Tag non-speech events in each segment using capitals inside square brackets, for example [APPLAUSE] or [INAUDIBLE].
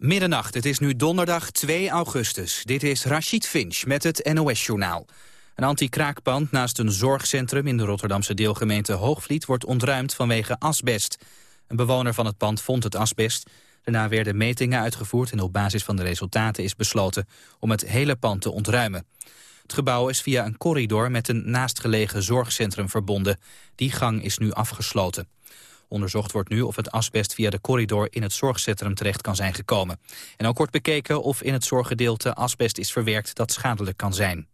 Middernacht, het is nu donderdag 2 augustus. Dit is Rachid Finch met het NOS-journaal. Een anti-kraakpand naast een zorgcentrum in de Rotterdamse deelgemeente Hoogvliet wordt ontruimd vanwege asbest. Een bewoner van het pand vond het asbest. Daarna werden metingen uitgevoerd en op basis van de resultaten is besloten om het hele pand te ontruimen. Het gebouw is via een corridor met een naastgelegen zorgcentrum verbonden. Die gang is nu afgesloten. Onderzocht wordt nu of het asbest via de corridor in het zorgcentrum terecht kan zijn gekomen. En ook wordt bekeken of in het zorggedeelte asbest is verwerkt dat schadelijk kan zijn.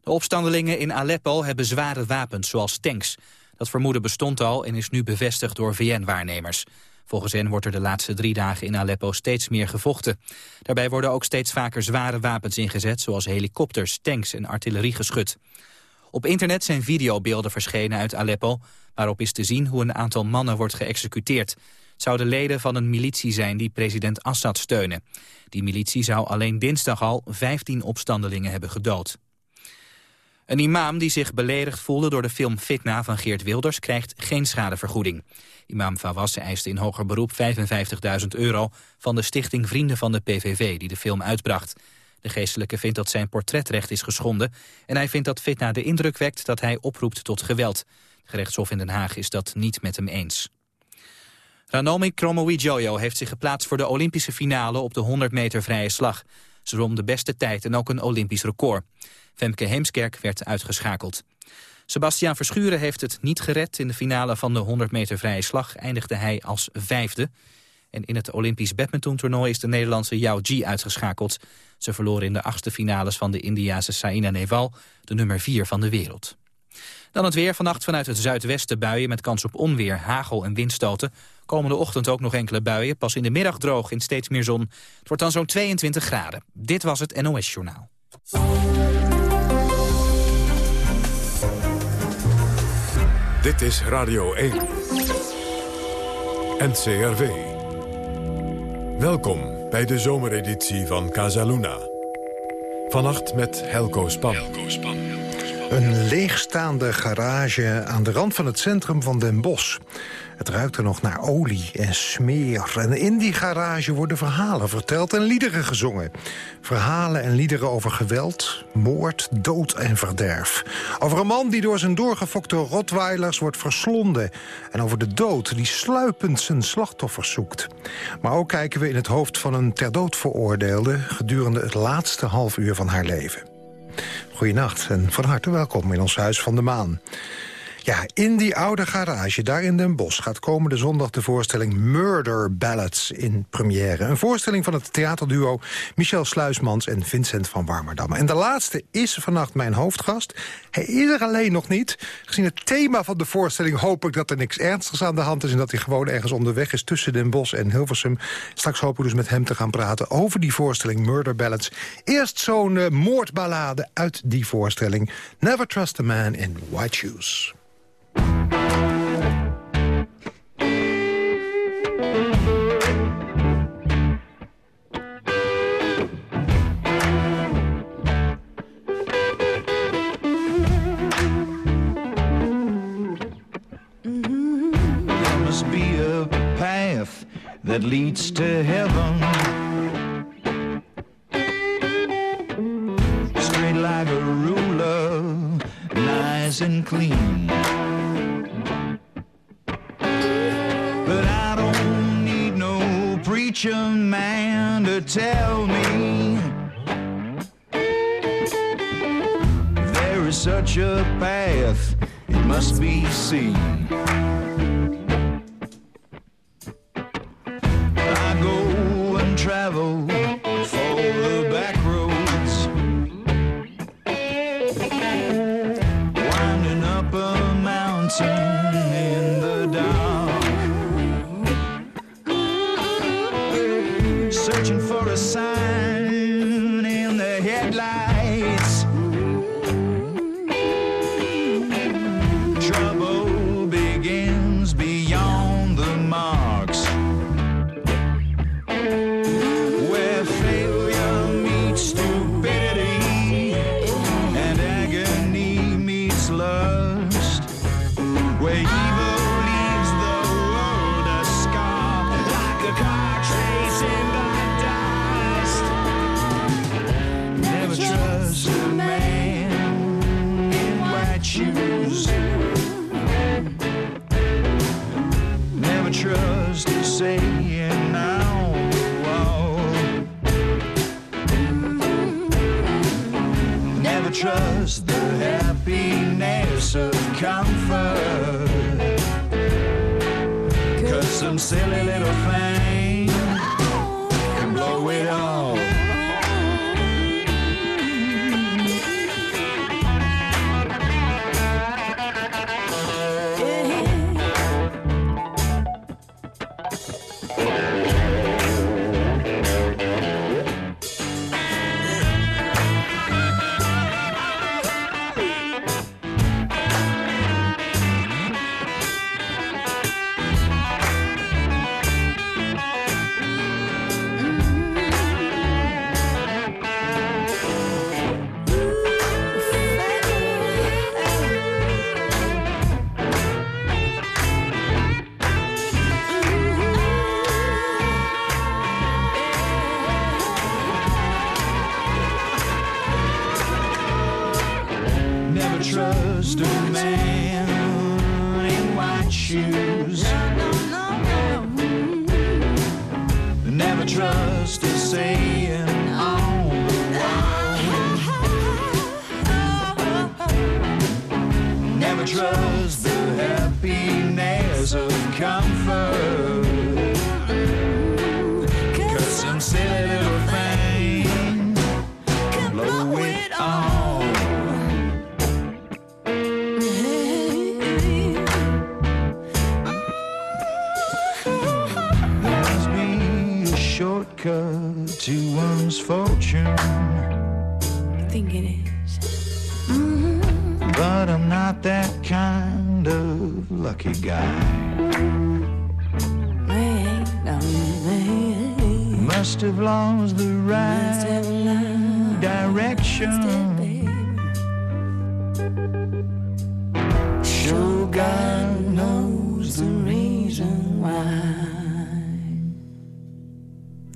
De opstandelingen in Aleppo hebben zware wapens, zoals tanks. Dat vermoeden bestond al en is nu bevestigd door VN-waarnemers. Volgens hen wordt er de laatste drie dagen in Aleppo steeds meer gevochten. Daarbij worden ook steeds vaker zware wapens ingezet... zoals helikopters, tanks en artilleriegeschut. Op internet zijn videobeelden verschenen uit Aleppo... waarop is te zien hoe een aantal mannen wordt geëxecuteerd. Het zouden leden van een militie zijn die president Assad steunen. Die militie zou alleen dinsdag al 15 opstandelingen hebben gedood. Een imam die zich beledigd voelde door de film Fitna van Geert Wilders... krijgt geen schadevergoeding. Imam Fawaz eiste in hoger beroep 55.000 euro... van de stichting Vrienden van de PVV die de film uitbracht. De geestelijke vindt dat zijn portretrecht is geschonden... en hij vindt dat Fitna de indruk wekt dat hij oproept tot geweld. Het gerechtshof in Den Haag is dat niet met hem eens. Ranomi Kromowidjojo heeft zich geplaatst voor de Olympische finale... op de 100 meter vrije slag. Ze won de beste tijd en ook een Olympisch record. Femke Heemskerk werd uitgeschakeld. Sebastiaan Verschuren heeft het niet gered. In de finale van de 100 meter vrije slag eindigde hij als vijfde. En in het Olympisch badmintontoernooi is de Nederlandse Yao Ji uitgeschakeld. Ze verloor in de achtste finales van de Indiase Saina Nehwal, de nummer 4 van de wereld. Dan het weer. Vannacht vanuit het zuidwesten buien met kans op onweer, hagel en windstoten. Komende ochtend ook nog enkele buien. Pas in de middag droog in steeds meer zon. Het wordt dan zo'n 22 graden. Dit was het NOS Journaal. Dit is Radio 1. NCRV. Welkom bij de zomereditie van Casaluna. Vannacht met Helco Span. Helco Span. Een leegstaande garage aan de rand van het centrum van Den Bosch. Het ruikt er nog naar olie en smeer. En in die garage worden verhalen verteld en liederen gezongen. Verhalen en liederen over geweld, moord, dood en verderf. Over een man die door zijn doorgefokte rotweilers wordt verslonden. En over de dood die sluipend zijn slachtoffers zoekt. Maar ook kijken we in het hoofd van een ter dood veroordeelde... gedurende het laatste half uur van haar leven. Goedenacht en van harte welkom in ons Huis van de Maan. Ja, in die oude garage, daar in Den Bosch... gaat komende zondag de voorstelling Murder Ballads in première. Een voorstelling van het theaterduo Michel Sluismans en Vincent van Warmerdam. En de laatste is vannacht mijn hoofdgast. Hij is er alleen nog niet. Gezien het thema van de voorstelling hoop ik dat er niks ernstigs aan de hand is... en dat hij gewoon ergens onderweg is tussen Den Bosch en Hilversum. Straks hopen we dus met hem te gaan praten over die voorstelling Murder Ballads. Eerst zo'n uh, moordballade uit die voorstelling. Never Trust a Man in White Shoes. That leads to heaven. Straight like a ruler, nice and clean. But I don't need no preacher man to tell me there is such a path, it must be seen.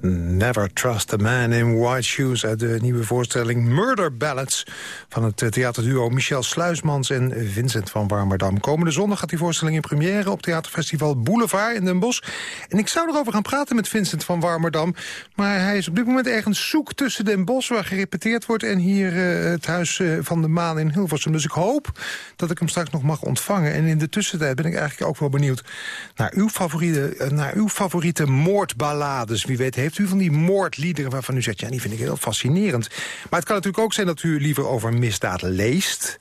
Never Trust a Man in White Shoes... uit de nieuwe voorstelling Murder Ballads... van het eh, theaterduo Michel Sluismans en Vincent van Warmerdam. Komende zondag gaat die voorstelling in première... op theaterfestival Boulevard in Den Bosch. En ik zou erover gaan praten met Vincent van Warmerdam... maar hij is op dit moment ergens zoek tussen Den Bosch... waar gerepeteerd wordt en hier eh, het Huis eh, van de Maan in Hilversum. Dus ik hoop dat ik hem straks nog mag ontvangen. En in de tussentijd ben ik eigenlijk ook wel benieuwd... naar uw favoriete, naar uw favoriete moordballades. Wie weet heeft u van die moordliederen waarvan u zegt... ja, die vind ik heel fascinerend. Maar het kan natuurlijk ook zijn dat u liever over misdaad leest...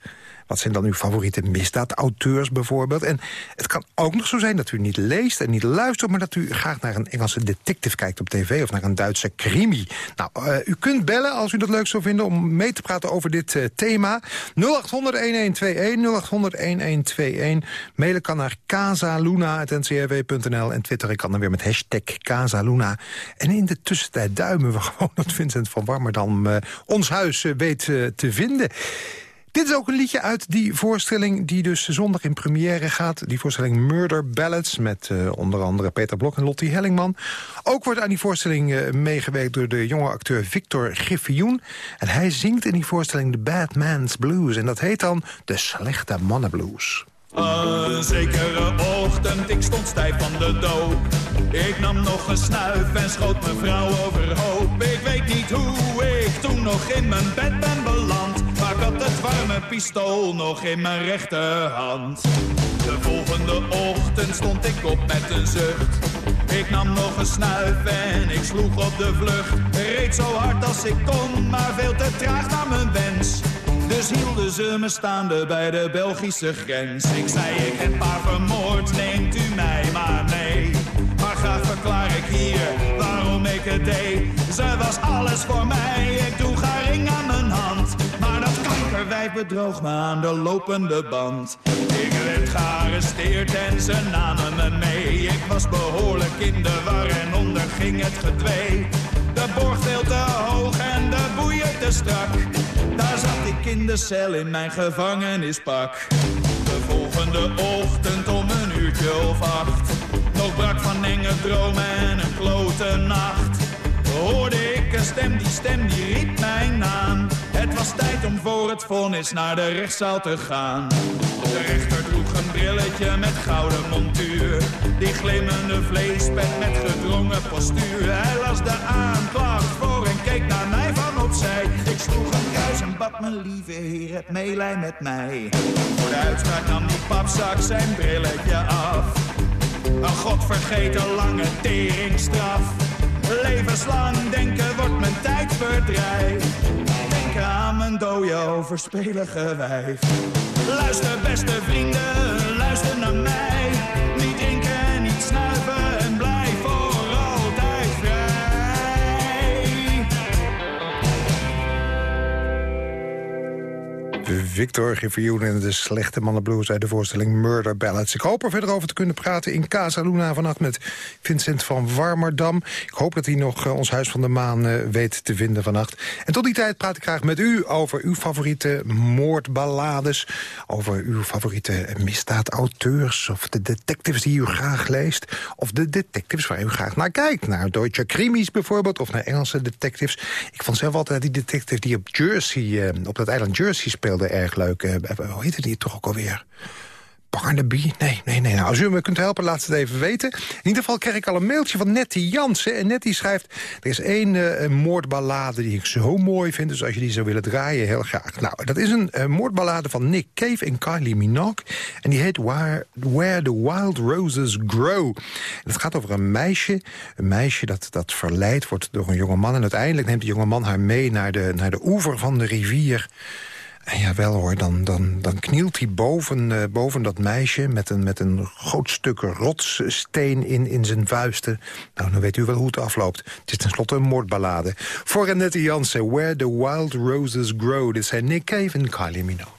Wat zijn dan uw favoriete misdaadauteurs bijvoorbeeld? En het kan ook nog zo zijn dat u niet leest en niet luistert... maar dat u graag naar een Engelse detective kijkt op tv... of naar een Duitse crimi. Nou, uh, u kunt bellen als u dat leuk zou vinden... om mee te praten over dit uh, thema. 0800-1121, 0800-1121. Mailen kan naar casaluna.ncrw.nl... en twitteren kan dan weer met hashtag Casaluna. En in de tussentijd duimen we [LAUGHS] gewoon dat Vincent van Warmerdam... Uh, ons huis weet te vinden... Dit is ook een liedje uit die voorstelling die dus zondag in première gaat. Die voorstelling Murder Ballads met uh, onder andere Peter Blok en Lottie Hellingman. Ook wordt aan die voorstelling uh, meegewerkt door de jonge acteur Victor Griffioen. En hij zingt in die voorstelling The Bad Man's Blues. En dat heet dan De Slechte Mannenblues. Een zekere ochtend, ik stond stijf van de dood. Ik nam nog een snuif en schoot mijn vrouw overhoop. Ik weet niet hoe ik toen nog in mijn bed ben beland. Had het warme pistool nog in mijn rechterhand. De volgende ochtend stond ik op met een zucht. Ik nam nog een snuif en ik sloeg op de vlucht. Reed zo hard als ik kon, maar veel te traag naar mijn wens. Dus hielden ze me staande bij de Belgische grens. Ik zei ik heb haar vermoord, neemt u mij maar mee. Maar graag verklaar ik hier waarom ik het deed. Ze was alles voor mij, ik droeg haar ring aan mijn hand. Kankerwijf bedroog me aan de lopende band. Ik werd gearresteerd en ze namen me mee. Ik was behoorlijk in de war en onderging het gedwee. De borg veel te hoog en de boeien te strak. Daar zat ik in de cel in mijn gevangenispak. De volgende ochtend om een uurtje of acht. Nog brak van enge dromen en een klote nacht. Hoorde ik een stem, die stem die riep mijn naam. Het was tijd om voor het vonnis naar de rechtszaal te gaan. De rechter droeg een brilletje met gouden montuur. Die glimmende vleespet met gedrongen postuur. Hij las de aanklacht voor en keek naar mij van opzij. Ik sloeg een kruis en bad mijn lieve heer, het meelij met mij. Voor de uitspraak nam die papzak zijn brilletje af. Een godvergeten lange teringstraf. Levenslang denken wordt mijn tijdverdrijf. Denken aan mijn dode overspelige wijf. Luister beste vrienden, luister naar mij. Victor Givioen en de slechte mannenblues uit de voorstelling Murder Ballads. Ik hoop er verder over te kunnen praten in Casa Luna vannacht met Vincent van Warmerdam. Ik hoop dat hij nog eh, ons Huis van de Maan eh, weet te vinden vannacht. En tot die tijd praat ik graag met u over uw favoriete moordballades. Over uw favoriete misdaadauteurs of de detectives die u graag leest. Of de detectives waar u graag naar kijkt. Naar Deutsche Krimis bijvoorbeeld of naar Engelse detectives. Ik vond zelf altijd die detective die op Jersey, eh, op dat eiland Jersey speelde erg leuk. Eh, hoe heette die toch ook alweer? Barnaby? Nee, nee, nee. Nou, als u me kunt helpen, laat het even weten. In ieder geval kreeg ik al een mailtje van Nettie Jansen. En Nettie schrijft, er is één eh, moordballade die ik zo mooi vind. Dus als je die zou willen draaien, heel graag. Nou, dat is een moordballade van Nick Cave en Kylie Minogue. En die heet Where, Where the Wild Roses Grow. En het gaat over een meisje. Een meisje dat, dat verleid wordt door een jongeman. En uiteindelijk neemt die jongeman haar mee naar de, naar de oever van de rivier... En ja, wel hoor, dan, dan, dan knielt hij boven, eh, boven dat meisje... Met een, met een groot stuk rotssteen in, in zijn vuisten. Nou, dan weet u wel hoe het afloopt. Het is tenslotte een moordballade. Voor Annette Jansen, Where the Wild Roses Grow. Dit zijn Nick Cave en Kylie Minogue.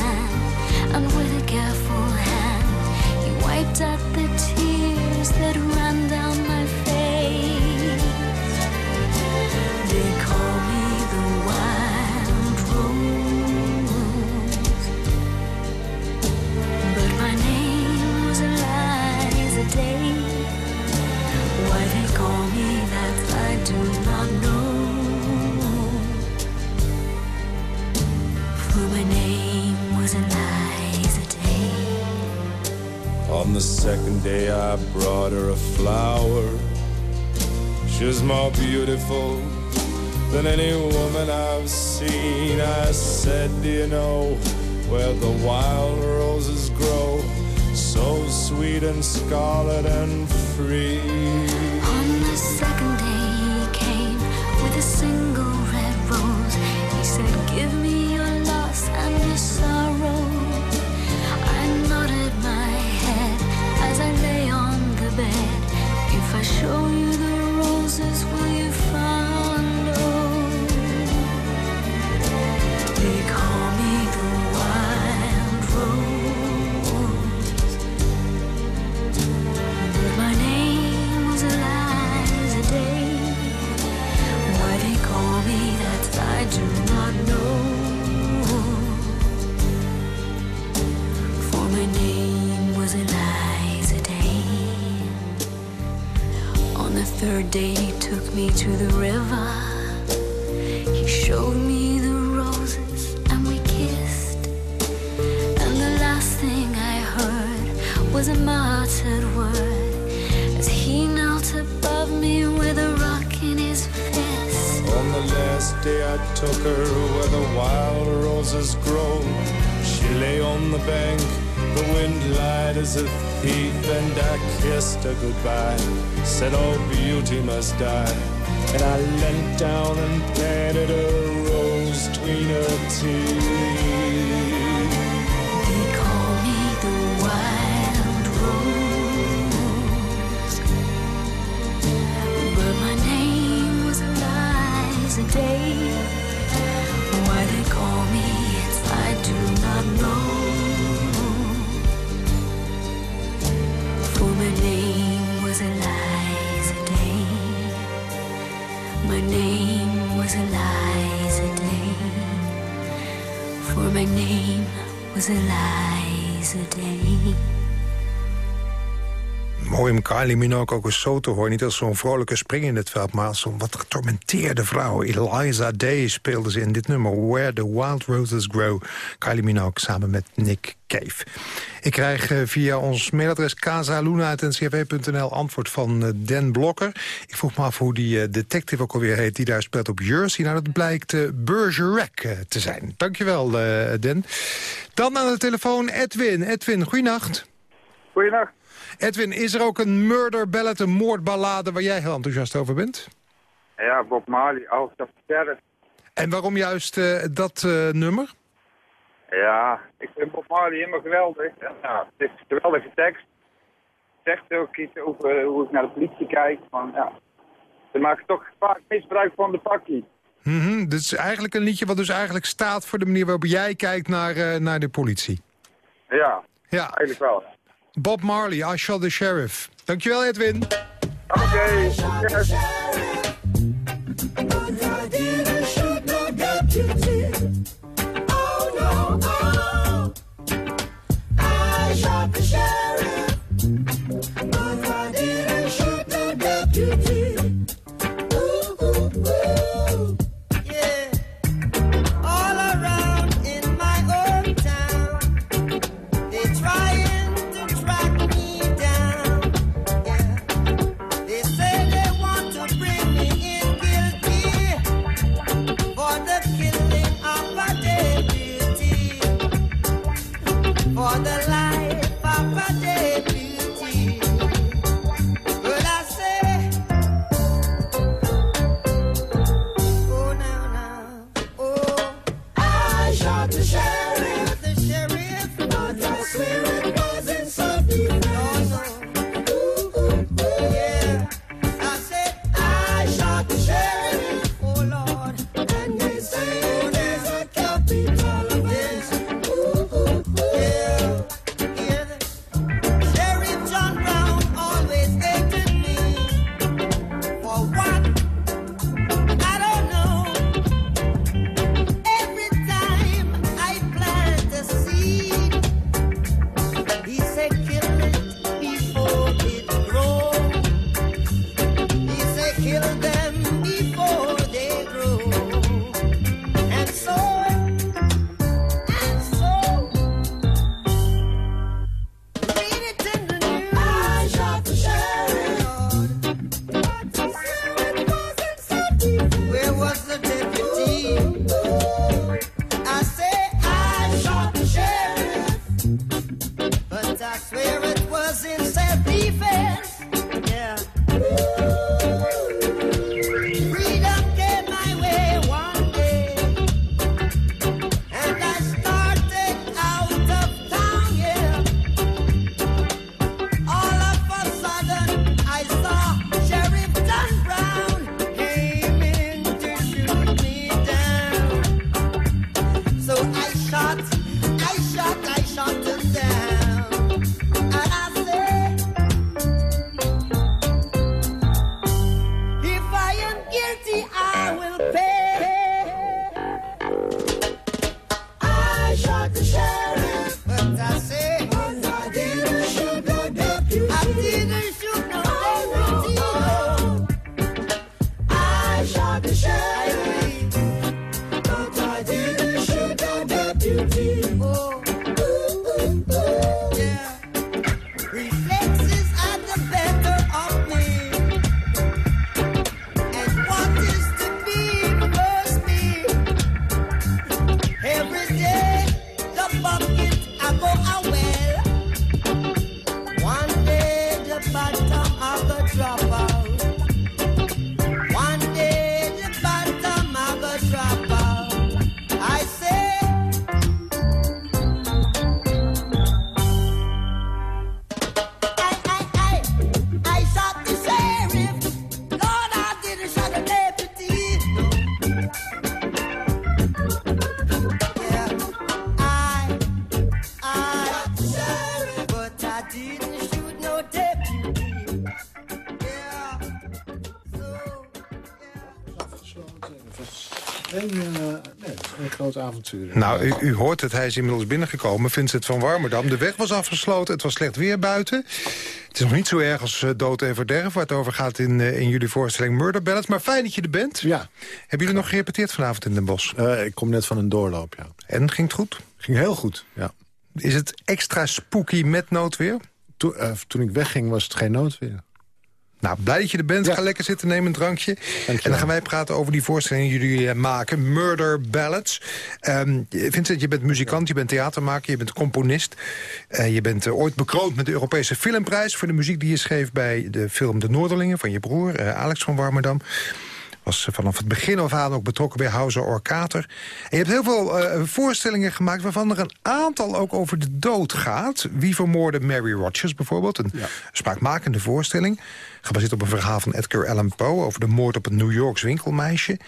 scarlet and free. Last day I took her where the wild roses grow. She lay on the bank The wind lied as a thief and I kissed her goodbye. Said all beauty must die. And I leant down and planted a rose between her teeth. Day. Why they call me I do not know. For my name was Eliza Day. My name was Eliza Day. For my name was Eliza Day. Mooi om Kylie Minogue ook eens zo te. Niet als zo'n vrolijke spring in het veld, maar als zo'n wat getormenteerde vrouw. Eliza Day speelde ze in dit nummer, Where the Wild Roses Grow. Kylie Minogue samen met Nick Cave. Ik krijg eh, via ons mailadres casaluna.ncrv.nl antwoord van eh, Den Blokker. Ik vroeg me af hoe die eh, detective ook alweer heet die daar speelt op Jersey. Nou, dat blijkt Bergerac te zijn. Dankjewel, eh Den. Dan aan de telefoon Edwin. Edwin, goeienacht. Goeienacht. Edwin, is er ook een murder ballad, een moordballade... waar jij heel enthousiast over bent? Ja, Bob Marley, Out of. En waarom juist eh, dat eh, nummer? Ja, ik vind Bob Marley helemaal geweldig. Ja, het is een geweldige tekst. Het zegt ook iets over hoe ik naar de politie kijk. Van, ja, ze maken toch vaak misbruik van de pakkie. Mhm, dit is eigenlijk een liedje wat dus eigenlijk staat... voor de manier waarop jij kijkt naar, eh, naar de politie. Ja, Ja, eigenlijk wel. Bob Marley, I Shot the Sheriff. Dankjewel, Edwin. Geen, eh, nee, het is geen groot avontuur. Nou, u, u hoort het, hij is inmiddels binnengekomen. Vincent van Warmerdam. De weg was afgesloten, het was slecht weer buiten. Het is nog niet zo erg als eh, Dood en Verderf... waar het over gaat in, eh, in jullie voorstelling Murder Ballads. Maar fijn dat je er bent. Ja. Hebben jullie nog gerepeteerd vanavond in Den Bosch? Eh, ik kom net van een doorloop, ja. En ging het goed? Ging heel goed, ja. Is het extra spooky met noodweer? Toen, toen ik wegging was het geen noodweer. Nou, blij dat je er bent. Ga lekker zitten, neem een drankje. En dan gaan wij praten over die voorstelling die jullie eh, maken. Murder Ballads. Ehm Vincent, je bent muzikant, je bent theatermaker, je bent componist. Eh, je bent eh, ooit bekroond met de Europese Filmprijs... voor de muziek die je schreef bij de film De Noorderlingen... van je broer, Alex van Warmerdam was vanaf het begin af aan ook betrokken bij Hauser Orkater. En je hebt heel veel eh, voorstellingen gemaakt... waarvan er een aantal ook over de dood gaat. Wie vermoordde Mary Rogers bijvoorbeeld? Een spraakmakende voorstelling. Gebaseerd op een verhaal van Edgar Allan Poe... over de moord op een New Yorks winkelmeisje.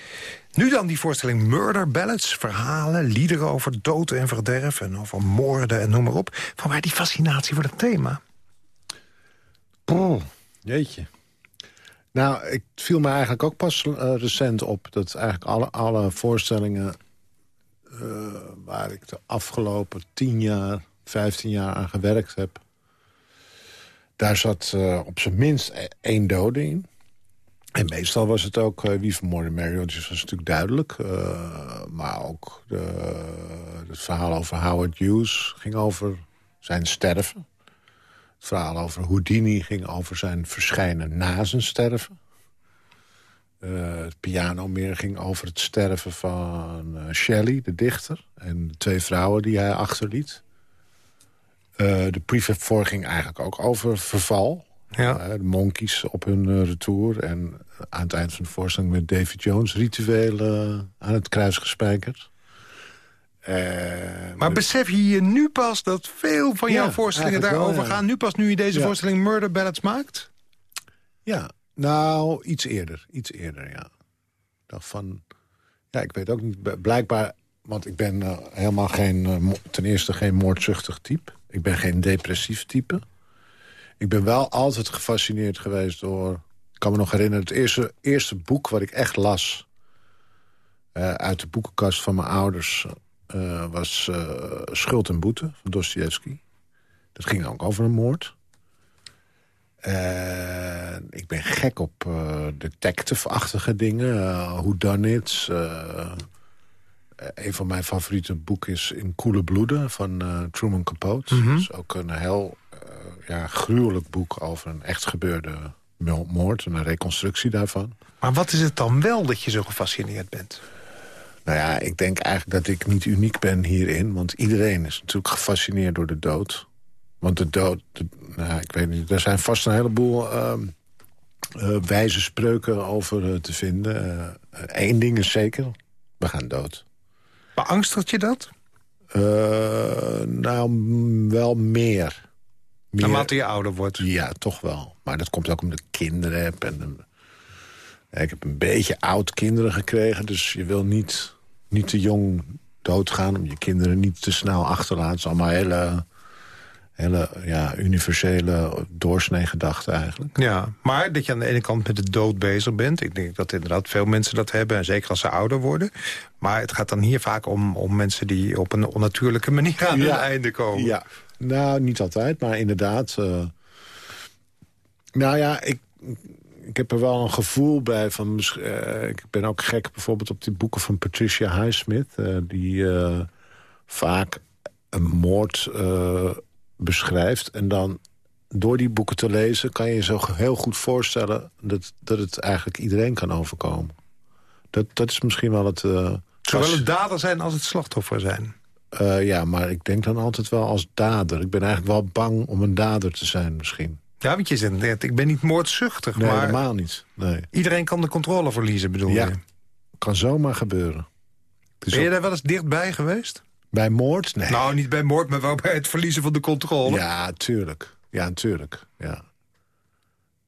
Nu dan die voorstelling Murder Ballads. Verhalen, liederen over dood en verderf... en over moorden en noem maar op. Van waar die fascinatie voor het thema? Poeh, jeetje. Nou, het viel me eigenlijk ook pas eh, recent op... dat eigenlijk alle, alle voorstellingen eh, waar ik de afgelopen tien jaar, vijftien jaar aan gewerkt heb... daar zat eh, op zijn minst e- één dode in. En meestal was het ook, wie vermoordde Mary Rodgers was natuurlijk duidelijk. maar ook de, het verhaal over Howard Hughes ging over zijn sterven. Het verhaal over Houdini ging over zijn verschijnen na zijn sterven. Eh, het pianomeer ging over het sterven van eh, Shelley, de dichter. En de twee vrouwen die hij achterliet. Eh, de prefab voor ging eigenlijk ook over verval. Ja. De Monkeys op hun retour. En aan het eind van de voorstelling met David Jones... ritueel aan het kruis gespijkerd. Eh, Maar besef je je nu pas dat veel van jouw Ja, voorstellingen wel, daarover ja. gaan? Nu pas nu je deze Ja. voorstelling Murder Ballads maakt? Ja, nou, iets eerder. Iets eerder, ja. Ik dacht van... Ja, ik weet ook niet. Blijkbaar... Want ik ben eh, helemaal geen... eh, ten eerste geen moordzuchtig type. Ik ben geen depressief type. Ik ben wel altijd gefascineerd geweest door... Ik kan me nog herinneren, het eerste, eerste boek wat ik echt las... uit de boekenkast van mijn ouders... eh, was eh, Schuld en Boete van Dostoevsky. Dat ging ook over een moord. Eh, ik ben gek op eh, detective-achtige dingen. Uh, Who Done It. een van mijn favoriete boeken is In Koele Bloeden van Truman Capote. Mhm. Dat is ook een heel ja, gruwelijk boek over een echt gebeurde mo- moord. En een reconstructie daarvan. Maar wat is het dan wel dat je zo gefascineerd bent? Nou ja, ik denk eigenlijk dat ik niet uniek ben hierin. Want iedereen is natuurlijk gefascineerd door de dood. Want de dood, de- nou, ik weet niet, er zijn vast een heleboel ehm, eh, wijze spreuken over eh, te vinden. Eén ding is zeker, we gaan dood. Beangstigt je dat? Eh, nou, wel meer. meer. Naarmate je ouder wordt. Ja, toch wel. Maar dat komt ook omdat ik kinderen heb. En, ik heb een beetje oud kinderen gekregen. Dus je wil niet, niet te jong doodgaan... om je kinderen niet te snel achter te laten. Het is allemaal hele, hele ja, universele doorsnee-gedachten eigenlijk. Ja, maar dat je aan de ene kant met de dood bezig bent. Ik denk dat inderdaad veel mensen dat hebben. En zeker als ze ouder worden. Maar het gaat dan hier vaak om, om mensen die op een onnatuurlijke manier aan hun einde komen. Ja, nou, niet altijd, maar inderdaad. eh, nou ja, ik, ik heb er wel een gevoel bij van... eh, ik ben ook gek bijvoorbeeld op die boeken van Patricia Highsmith... eh, die eh, vaak een moord beschrijft. En dan door die boeken te lezen kan je je zo heel goed voorstellen... dat, dat het eigenlijk iedereen kan overkomen. Dat, dat is misschien wel het... Zowel het dader zijn als het slachtoffer zijn. ja, maar ik denk dan altijd wel als dader. Ik ben eigenlijk wel bang om een dader te zijn misschien. Ja, want je zegt net, ik ben niet moordzuchtig, Nee, maar helemaal niet. Nee. iedereen kan de controle verliezen, bedoel Ja, je? kan zomaar gebeuren. Ben je daar wel eens dichtbij geweest? Bij moord? Nee. Nou, niet bij moord, maar wel bij het verliezen van de controle. Ja, tuurlijk. Ja, tuurlijk. Ja.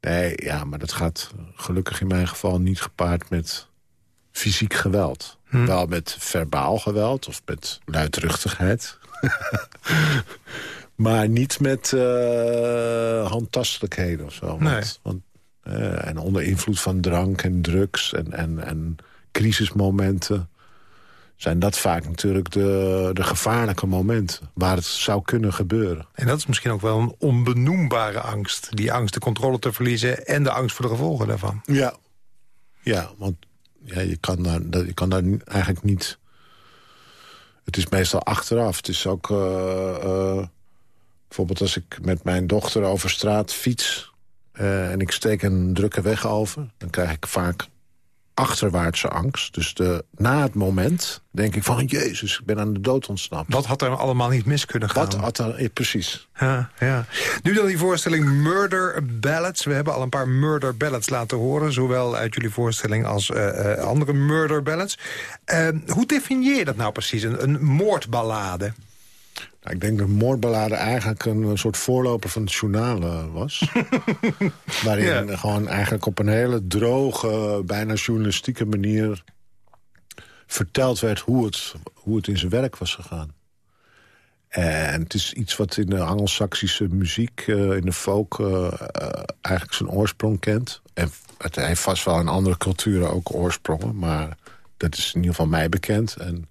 Nee, ja, maar dat gaat gelukkig in mijn geval niet gepaard met fysiek geweld. Hm. Wel met verbaal geweld of met luidruchtigheid. [LAUGHS] maar niet met eh, handtastelijkheden of zo. Nee. Want, want, eh, en onder invloed van drank en drugs en, en, en crisismomenten... zijn dat vaak natuurlijk de, de gevaarlijke momenten... waar het zou kunnen gebeuren. En dat is misschien ook wel een onbenoembare angst. Die angst de controle te verliezen en de angst voor de gevolgen daarvan. Ja. Ja, want ja, je, kan daar, je kan daar eigenlijk niet... Het is meestal achteraf. Het is ook... eh, bijvoorbeeld als ik met mijn dochter over straat fiets... eh, en ik steek een drukke weg over... dan krijg ik vaak achterwaartse angst. Dus de, na het moment denk ik van... Jezus, ik ben aan de dood ontsnapt. Wat had er allemaal niet mis kunnen gaan? Wat had er... precies. Ja, ja. Nu dan die voorstelling Murder Ballads. We hebben al een paar Murder Ballads laten horen. Zowel uit jullie voorstelling als eh, eh, andere Murder Ballads. Hoe definieer je dat nou precies? Een, een moordballade? Nou, ik denk dat moordballade eigenlijk een, soort voorloper van het journaal was. [LAUGHS] Waarin Ja. gewoon eigenlijk op een hele droge, bijna journalistieke manier... verteld werd hoe het, hoe het in zijn werk was gegaan. En het is iets wat in de Angelsaksische muziek, eh, in de folk... eh, eh, eigenlijk zijn oorsprong kent. En het heeft vast wel in andere culturen ook oorsprongen... maar dat is in ieder geval mij bekend. En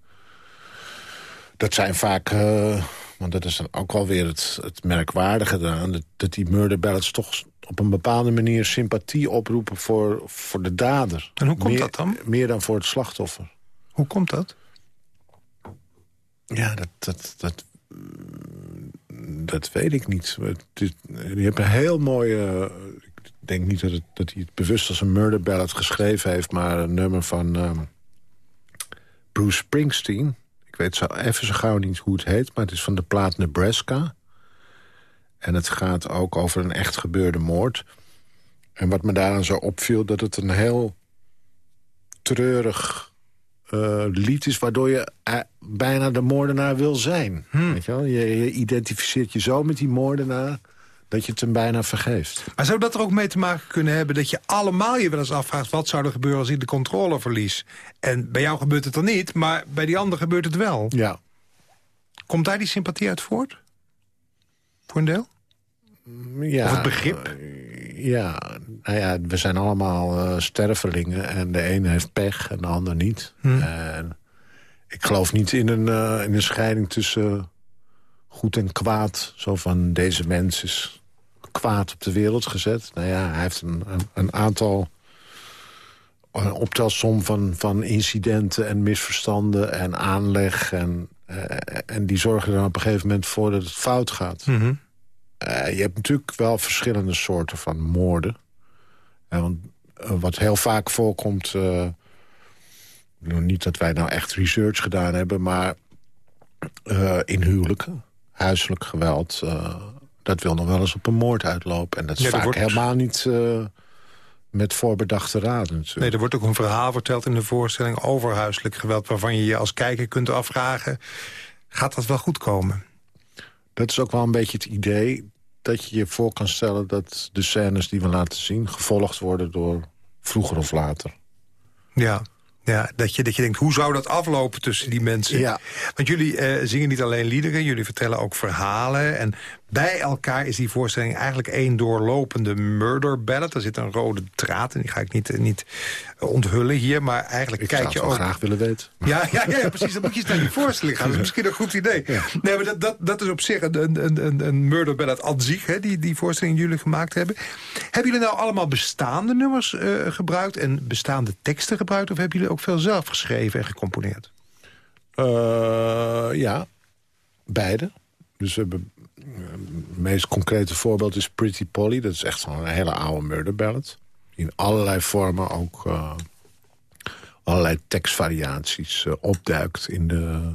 dat zijn vaak... eh, want dat is dan ook wel weer het, het merkwaardige eraan... Dat, dat die murder ballads toch op een bepaalde manier sympathie oproepen voor, voor de dader. En hoe komt meer, dat dan? Meer dan voor het slachtoffer. Hoe komt dat? Ja, dat, dat, dat, dat weet ik niet. Je hebt een heel mooie... Ik denk niet dat, het, dat hij het bewust als een murder ballad geschreven heeft... maar een nummer van ehm, Bruce Springsteen. Ik weet zo even zo gauw niet hoe het heet... maar het is van de plaat Nebraska. En het gaat ook over een echt gebeurde moord. En wat me daaraan zo opviel... dat het een heel treurig eh, lied is... waardoor je eh, bijna de moordenaar wil zijn. Weet je, wel? Je, je identificeert je zo met die moordenaar... dat je het hem bijna vergeeft. Maar zou dat er ook mee te maken kunnen hebben... dat je allemaal je wel eens afvraagt... wat zou er gebeuren als ik de controle verlies? En bij jou gebeurt het dan niet, maar bij die ander gebeurt het wel. Ja. Komt daar die sympathie uit voort? Voor een deel? ja Of het begrip? ja, nou ja, we zijn allemaal eh, stervelingen... en de ene heeft pech en de ander niet. Hm. En ik geloof niet in een, eh, in een scheiding tussen goed en kwaad. Zo van, deze mens is kwaad op de wereld gezet. Nou ja, hij heeft een, een, een aantal... een optelsom van, van incidenten en misverstanden en aanleg... En, eh, en die zorgen er dan op een gegeven moment voor dat het fout gaat. Mhm. Eh, je hebt natuurlijk wel verschillende soorten van moorden. Eh, want, wat heel vaak voorkomt... niet dat wij nou echt research gedaan hebben... maar in huwelijken, huiselijk geweld... dat wil nog wel eens op een moord uitlopen. En dat is Ja, vaak wordt- helemaal niet eh, met voorbedachte raden natuurlijk. Nee, er wordt ook een verhaal verteld in de voorstelling over huiselijk geweld... waarvan je je als kijker kunt afvragen... gaat dat wel goed komen? Dat is ook wel een beetje het idee dat je je voor kan stellen... dat de scènes die we laten zien gevolgd worden door vroeger of later. Ja, ja dat, je, dat je denkt, hoe zou dat aflopen tussen die mensen? Ja. Want jullie eh, zingen niet alleen liederen, jullie vertellen ook verhalen. En bij elkaar is die voorstelling eigenlijk één doorlopende murder ballad. Er zit een rode draad en die ga ik niet, eh, niet eh, onthullen hier. Maar eigenlijk Ik kijk zou je ook... graag willen weten. Ja, [LAUGHS] ja, ja, ja, precies. Dan moet je eens naar die voorstelling gaan. Dat is [LAUGHS] misschien een goed idee. Nee, maar dat, dat, dat is op zich een, een, een, een murder ballad zich, hè, die, die voorstelling die jullie gemaakt hebben. Hebben jullie nou allemaal bestaande nummers eh, gebruikt en bestaande teksten gebruikt? Of hebben jullie ook veel zelf geschreven en gecomponeerd? Ja, beide. Dus we hebben, het meest concrete voorbeeld is Pretty Polly. Dat is echt zo'n hele oude murder ballad. In allerlei vormen ook eh, allerlei tekstvariaties eh, opduikt in de,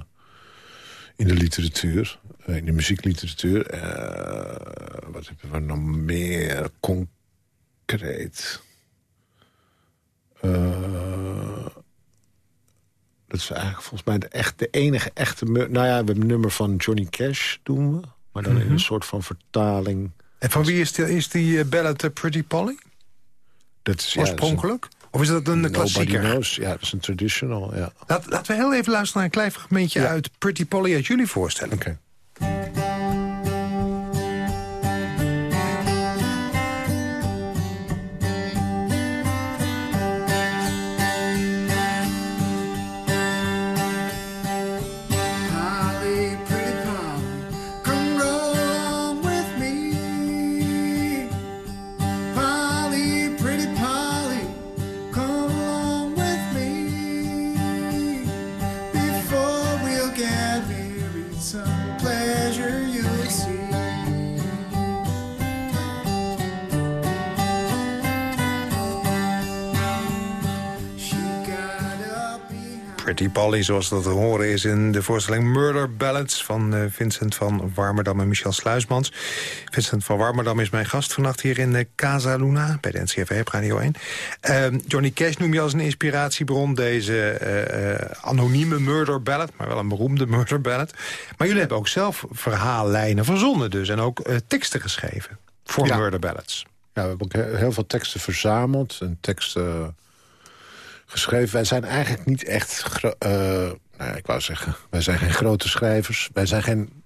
in de literatuur, eh, in de muziekliteratuur. Eh, wat hebben we nog meer concreet? Eh, dat is eigenlijk volgens mij de, echt, de enige echte... Nou ja, we hebben een nummer van Johnny Cash, doen we. Maar dan in een soort van vertaling. En van wie is die, is die eh, ballad Pretty Polly? Dat is, ja, dat is een- Oorspronkelijk? Of is dat een Nobody klassieker? Knows. Ja, dat is een traditional, ja. Laat, laten we heel even luisteren naar een klein fragmentje uit Pretty Polly uit jullie voorstelling. Oké. Pretty Polly, zoals dat te horen is in de voorstelling Murder Ballads... van eh, Vincent van Warmerdam en Michel Sluismans. Vincent van Warmerdam is mijn gast vannacht hier in eh, Casa Luna... bij de NCRV op Radio 1. Ehm, Johnny Cash noem je als een inspiratiebron... deze eh, eh, anonieme murder ballad, maar wel een beroemde [LAUGHS] murder ballad. Maar jullie hebben ook zelf verhaallijnen verzonnen dus... en ook teksten geschreven voor Ja. murder ballads. Ja, we hebben ook he- heel veel teksten verzameld en teksten geschreven. Wij zijn eigenlijk niet echt... eh, nou ik wou zeggen, wij zijn geen grote schrijvers. Wij zijn geen,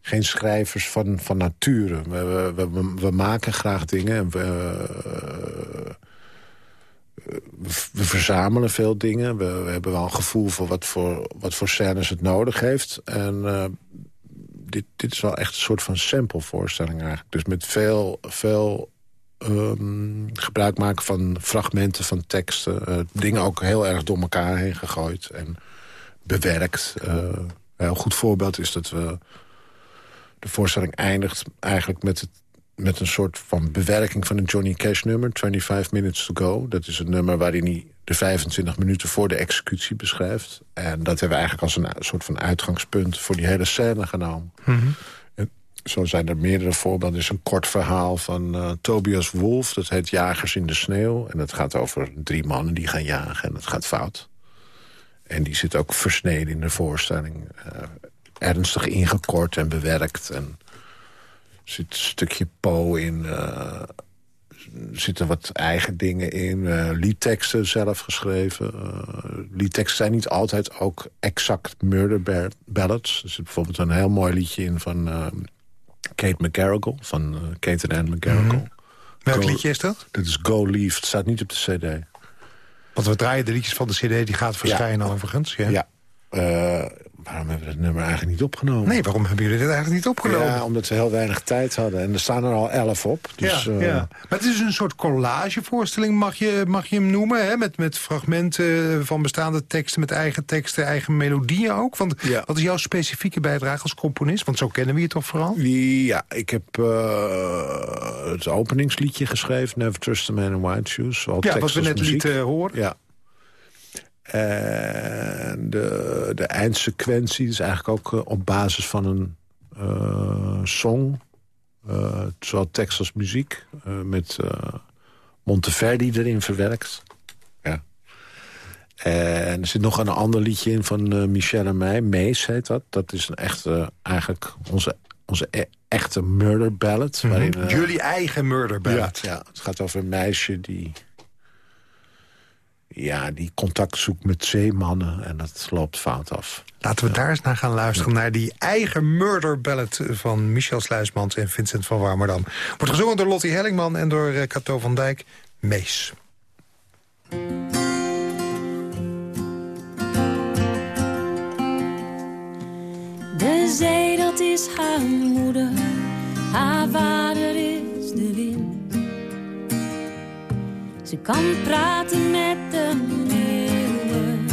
geen schrijvers van, van nature. We, we, we, maken graag dingen. En we, eh, we, we verzamelen veel dingen. We, hebben wel een gevoel voor wat voor, wat voor scènes het nodig heeft. En eh, dit, dit is wel echt een soort van sample-voorstelling eigenlijk. Dus met veel, veel ehm, gebruik maken van fragmenten van teksten. eh, dingen ook heel erg door elkaar heen gegooid en bewerkt. Eh, een goed voorbeeld is dat we... De voorstelling eindigt eigenlijk met, het, met een soort van bewerking van een Johnny Cash nummer. 25 Minutes to Go. Dat is een nummer waarin hij de 25 minuten voor de executie beschrijft. En dat hebben we eigenlijk als een soort van uitgangspunt voor die hele scène genomen. En zo zijn er meerdere voorbeelden. Er is een kort verhaal van eh, Tobias Wolf. Dat heet Jagers in de Sneeuw. En dat gaat over drie mannen die gaan jagen en het gaat fout. En die zit ook versneden in de voorstelling. eh, ernstig ingekort en bewerkt. En er zit een stukje Po in. eh, er zitten wat eigen dingen in. eh liedteksten zelf geschreven. eh liedteksten zijn niet altijd ook exact murder ba- ballads. Er zit bijvoorbeeld een heel mooi liedje in van Kate McGarrigle. Van eh, Kate en Anne McGarrigle. Welk Go- liedje is dat? Dat is Go Leave. Het staat niet op de cd. Want we draaien de liedjes van de cd, die gaat verschijnen overigens. Ja. Ja. Eh, waarom hebben we dat nummer eigenlijk niet opgenomen? Nee, waarom hebben jullie dit eigenlijk niet opgenomen? Ja, omdat we heel weinig tijd hadden. En er staan er al elf op. Dus, ja, eh, ja. Maar het is een soort collagevoorstelling, mag je, mag je hem noemen. Hè? Met, met fragmenten van bestaande teksten, met eigen teksten, eigen melodieën ook. Want Ja. wat is jouw specifieke bijdrage als componist? Want zo kennen we je toch vooral? Ja, ik heb eh, het openingsliedje geschreven. Never Trust a Man in White Shoes. Ja, wat we net lieten horen. Ja. En de, de eindsequentie is eigenlijk ook eh, op basis van een eh, song. eh, zowel tekst als muziek. met Monteverdi erin verwerkt. Ja. En er zit nog een ander liedje in van Michel en mij. Mees heet dat. Dat is een echte, eigenlijk onze, onze e- echte murder ballad. waarin, eh, Jullie eigen murder ballad. ja, ja, het gaat over een meisje die... Ja, die contact zoekt met zeemannen en dat loopt fout af. Laten we daar eens naar gaan luisteren. Naar die eigen murder ballad van Michel Sluismans en Vincent van Warmerdam. Wordt gezongen door Lottie Hellingman en door eh, Cato van Dijk. Mees. De zee, dat is haar moeder. Haar vader is de wind. Ze kan praten met de meeuwen.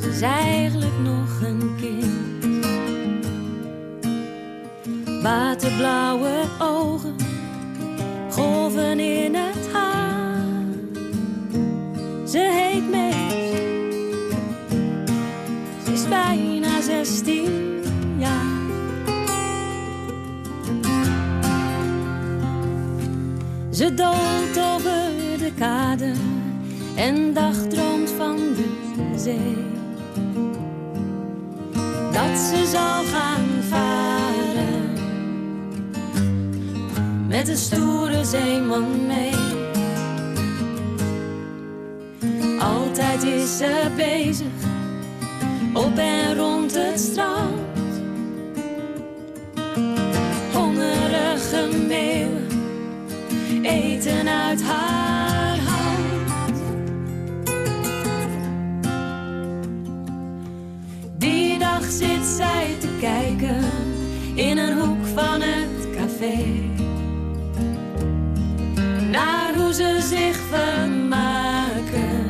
Ze is eigenlijk nog een kind. Waterblauwe ogen, golven in het haar. Ze heet Mees. Ze is bij Ze doolt over de kade en dagdroomt van de zee. Dat ze zal gaan varen met een stoere zeeman mee. Altijd is ze bezig op en rond het strand. Hongerige meeuwen eten uit haar hand. Die dag zit zij te kijken in een hoek van het café. Naar hoe ze zich vermaken.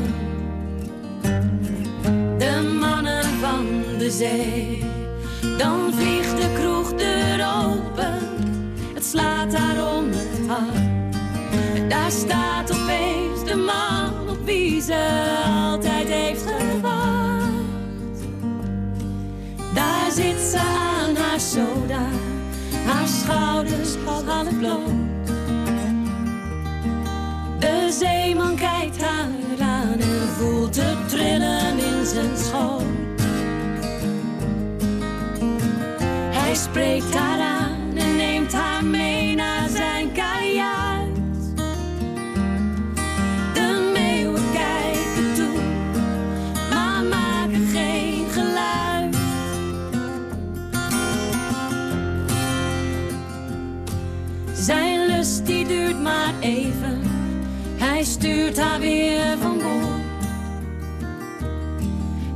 De mannen van de zee. Dan vliegt de kroegdeur open. Het slaat daar om het hart. Daar staat opeens de man op wie ze altijd heeft gewacht. Daar zit ze aan haar soda, haar schouders half bloot. De zeeman kijkt haar aan en voelt het trillen in zijn schoot. Hij spreekt haar aan en neemt haar mee maar even, hij stuurt haar weer van boord.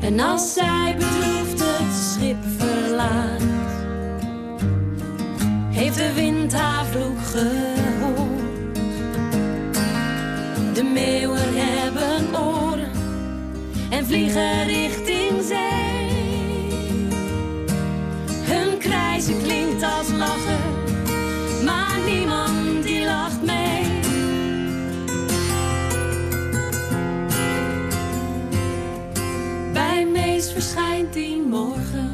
En als zij bedroefd het schip verlaat, heeft de wind haar vloek gehoord. De meeuwen hebben oren en vliegen richting zee. Hun krijzen klinkt als lachen, verschijnt die morgen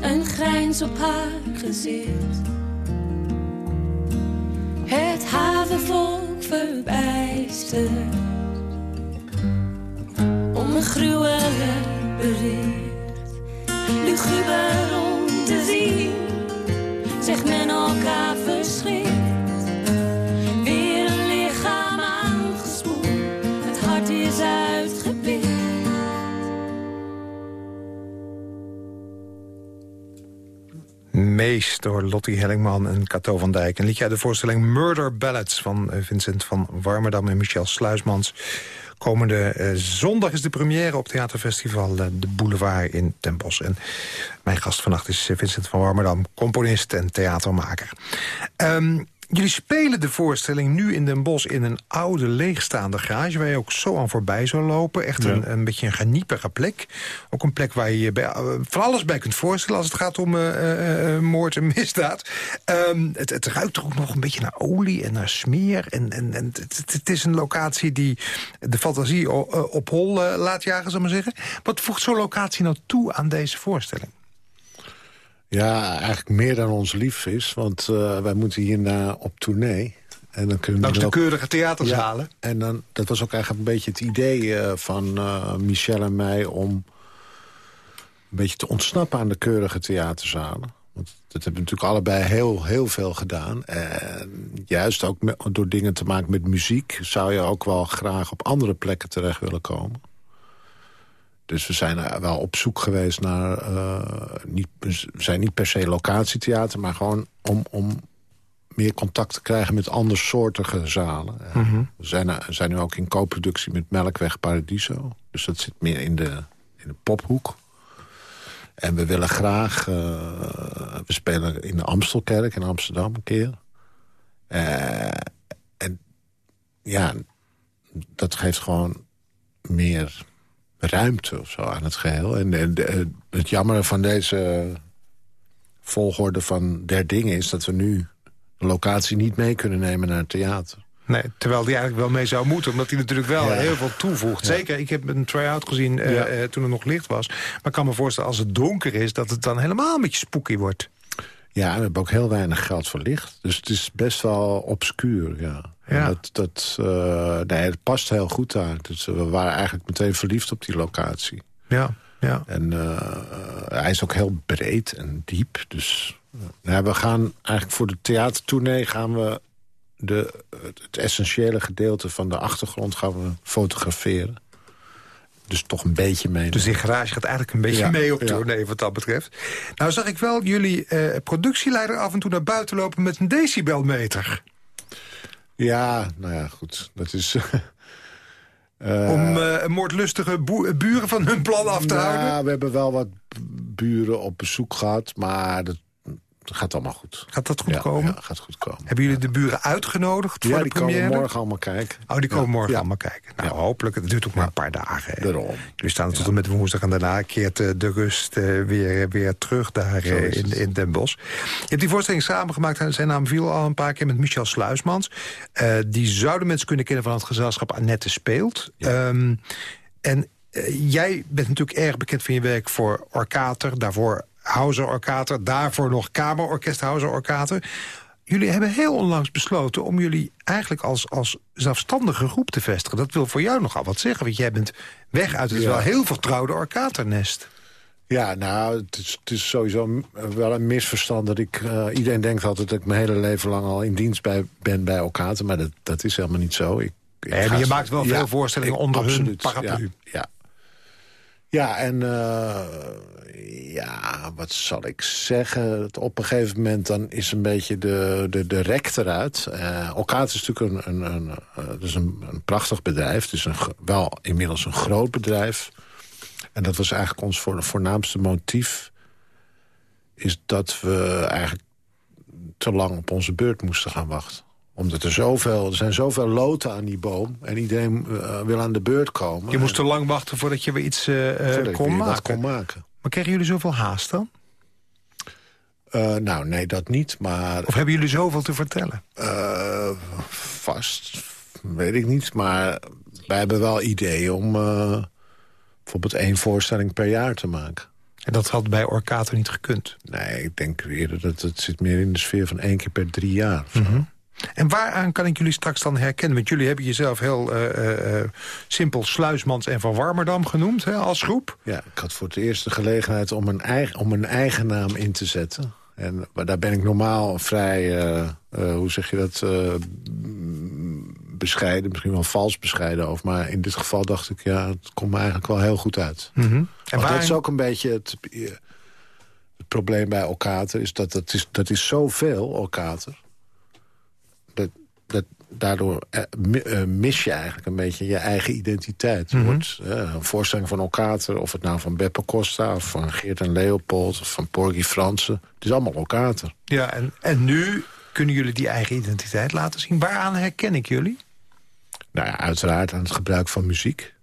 een grijns op haar gezicht. Het havenvolk verbijsterd om een gruwelijk bericht. Luguber Door Lottie Hellingman en Cato van Dijk. Een liedje uit de voorstelling Murder Ballads van eh, Vincent van Warmerdam en Michel Sluismans. Komende eh, zondag is de première op theaterfestival eh, De Boulevard in Den Bosch. En mijn gast vannacht is Vincent van Warmerdam, componist en theatermaker. Ehm, jullie spelen de voorstelling nu in Den Bosch in een oude leegstaande garage... waar je ook zo aan voorbij zou lopen. Echt een, een beetje een geniepige plek. Ook een plek waar je je bij, van alles bij kunt voorstellen... als het gaat om eh, eh, eh, moord en misdaad. Ehm, het, het ruikt er ook nog een beetje naar olie en naar smeer. En, en, en het, is een locatie die de fantasie op hol laat jagen, zal ik maar zeggen. Wat voegt zo'n locatie nou toe aan deze voorstelling? Ja, eigenlijk meer dan ons lief is. Want eh, wij moeten hierna op tournee. En dan kunnen we Langs de ook- keurige theaterzalen. Ja, en dan, dat was ook eigenlijk een beetje het idee eh, van eh, Michel en mij... om een beetje te ontsnappen aan de keurige theaterzalen. Want dat hebben we natuurlijk allebei heel, heel veel gedaan. En juist ook met- door dingen te maken met muziek... zou je ook wel graag op andere plekken terecht willen komen. Dus we zijn wel op zoek geweest naar... eh, niet, we zijn niet per se locatietheater... maar gewoon om, om meer contact te krijgen met andersoortige zalen. Eh, Mhm. We zijn, zijn nu ook in co-productie met Melkweg Paradiso. Dus dat zit meer in de, in de pophoek. En we willen graag... eh, we spelen in de Amstelkerk in Amsterdam een keer. En ja, dat geeft gewoon meer ruimte of zo aan het geheel. En, en de- het jammer van deze volgorde van der dingen is... dat we nu de locatie niet mee kunnen nemen naar het theater. Nee, terwijl die eigenlijk wel mee zou moeten. Omdat hij natuurlijk wel Ja. heel veel toevoegt. Ja. Zeker, ik heb een try-out gezien eh, Ja. eh, toen het nog licht was. Maar ik kan me voorstellen als het donker is... dat het dan helemaal een beetje spooky wordt. Ja, we hebben ook heel weinig geld voor licht. Dus het is best wel obscuur, ja. En Dat, dat, eh, nee, het past heel goed daar. Dus we waren eigenlijk meteen verliefd op die locatie. Ja, ja. En eh, hij is ook heel breed en diep. Dus uh, nou, we gaan eigenlijk voor de theatertournee gaan we de, het essentiële gedeelte van de achtergrond gaan we fotograferen. Dus toch een beetje mee. Dus die garage gaat eigenlijk een beetje Ja, mee op ja. tournee wat dat betreft. Nou zag ik wel jullie eh, productieleider af en toe naar buiten lopen met een decibelmeter. Ja, nou ja, goed. Dat is... [LAUGHS] eh, om eh, moordlustige buren van hun plan af te houden. we hebben wel wat buren op bezoek gehad, maar dat gaat allemaal goed. Gaat dat goed Ja, komen? Ja, gaat goed komen. Hebben jullie de buren uitgenodigd voor Ja, de die première? komen morgen allemaal kijken. Oh, die komen Ja, morgen ja. allemaal kijken. Nou, hopelijk. Het duurt ook maar een paar dagen. hè. Daarom. Jullie staan tot en met woensdag en daarna keert eh, de rust eh, weer, weer terug daar eh, in, in Den Bosch. Je hebt die voorstelling samengemaakt. en Zijn naam viel al een paar keer met Michel Sluismans. Eh, die zouden mensen kunnen kennen van het gezelschap Annette Speelt. Ehm, en eh, jij bent natuurlijk erg bekend van je werk voor Orkater. Daarvoor Hauser Orkater. Daarvoor nog Kamerorkest Hauser Orkater. Jullie hebben heel onlangs besloten om jullie eigenlijk als, als zelfstandige groep te vestigen. Dat wil voor jou nogal wat zeggen, want jij bent weg uit het Ja. wel heel vertrouwde orkaternest. Ja, nou, het is, het is sowieso m- wel een misverstand dat ik... eh, iedereen denkt altijd dat ik mijn hele leven lang al in dienst bij, ben bij Okater. Maar dat, dat is helemaal niet zo. Ik, maar je maakt wel veel voorstellingen onder hun paraplu. Ja, ja. Ja, en eh, ja, wat zal ik zeggen? Op een gegeven moment dan is een beetje de, de, de rek eruit. Eh Okater is natuurlijk een, een, een, is een, een prachtig bedrijf. Het is een, wel inmiddels een groot bedrijf. En dat was eigenlijk ons voor, voornaamste motief. Is dat we eigenlijk te lang op onze beurt moesten gaan wachten. Omdat er zoveel, er zijn zoveel loten aan die boom. En iedereen eh, wil aan de beurt komen. Je moest te lang wachten voordat je weer iets eh, eh, Voordat kon, weer maken. wat kon maken. Maar kregen jullie zoveel haast dan? Nou, nee, dat niet. Maar Of hebben jullie zoveel te vertellen? vast, weet ik niet. Maar wij hebben wel ideeën om bijvoorbeeld één voorstelling per jaar te maken. En dat had bij Orkater niet gekund. Nee, ik denk eerder dat het zit meer in de sfeer van één keer per drie jaar. zo. Mhm. En waaraan kan ik jullie straks dan herkennen? Want jullie hebben jezelf heel eh, eh, eh, simpel Sluismans en Van Warmerdam genoemd hè, als groep. Ja, ik had voor het eerst de gelegenheid om een eigen, om een eigen naam in te zetten. En maar daar ben ik normaal vrij, hoe zeg je dat, bescheiden, misschien wel vals bescheiden over. Maar in dit geval dacht ik, ja, het komt me eigenlijk wel heel goed uit. En Want waarin- dat is ook een beetje het, het probleem bij Okater. Is dat, dat, is, dat is zoveel, Okater. Daardoor eh, eh, mis je eigenlijk een beetje je eigen identiteit. Mhm. Wordt, eh, een voorstelling van Okater, of het nou van Beppe Costa... of van Geert en Leopold, of van Porgy Fransen. Het is allemaal Okater. Ja, en, en nu kunnen jullie die eigen identiteit laten zien. Waaraan herken ik jullie? Nou ja, uiteraard aan het gebruik van muziek.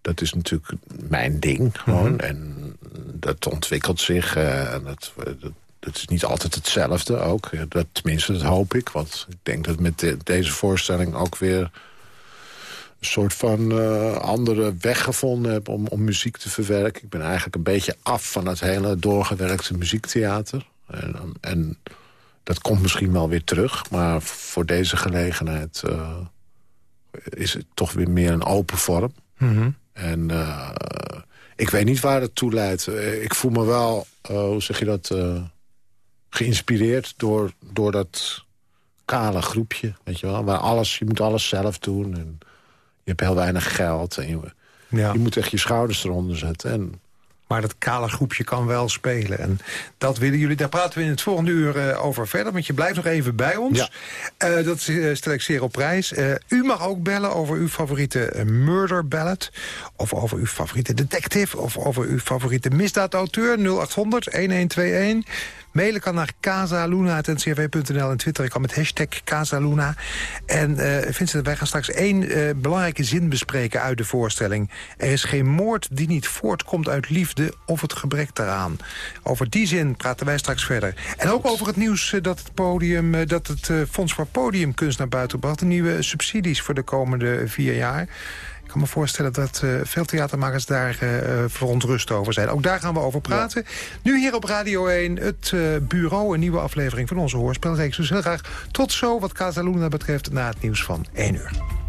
Dat is natuurlijk mijn ding gewoon. Mhm. En dat ontwikkelt zich. en dat, dat, dat is niet altijd hetzelfde ook. Dat, tenminste, dat hoop ik. Want ik denk dat met de- deze voorstelling ook weer... een soort van eh, andere weg gevonden heb om, om muziek te verwerken. Ik ben eigenlijk een beetje af van het hele doorgewerkte muziektheater. En, en dat komt misschien wel weer terug. Maar voor deze gelegenheid... eh, is het toch weer meer een open vorm. En eh, ik weet niet waar het toe leidt. Ik voel me wel, hoe zeg je dat, geïnspireerd door, door dat kale groepje. Weet je wel, waar alles, je moet alles zelf doen. En je hebt heel weinig geld. En je, Ja. je moet echt je schouders eronder zetten. En Maar dat kale groepje kan wel spelen. En dat willen jullie. Daar praten we in het volgende uur eh, over verder. Want je blijft nog even bij ons. Ja. Eh, dat eh, stel ik zeer op prijs. U mag ook bellen over uw favoriete murder ballad. Of over uw favoriete detective. Of over uw favoriete misdaadauteur. 0800 1121. Mailen kan naar casaluna.ncrv.nl en Twitter kan met hashtag Casaluna. En eh Vincent, wij gaan straks één eh, belangrijke zin bespreken uit de voorstelling. Er is geen moord die niet voortkomt uit liefde of het gebrek daaraan. Over die zin praten wij straks verder. En ook over het nieuws eh, dat het, podium, dat het Fonds voor Podiumkunst naar buiten bracht. De nieuwe subsidies voor de komende vier jaar. Ik kan me voorstellen dat eh, veel theatermakers daar eh, eh, verontrust over zijn. Ook daar gaan we over praten. Nu hier op Radio 1, het bureau, een nieuwe aflevering van onze hoorspelreeks. Dus heel graag tot zo wat Casaluna betreft na het nieuws van 1 uur.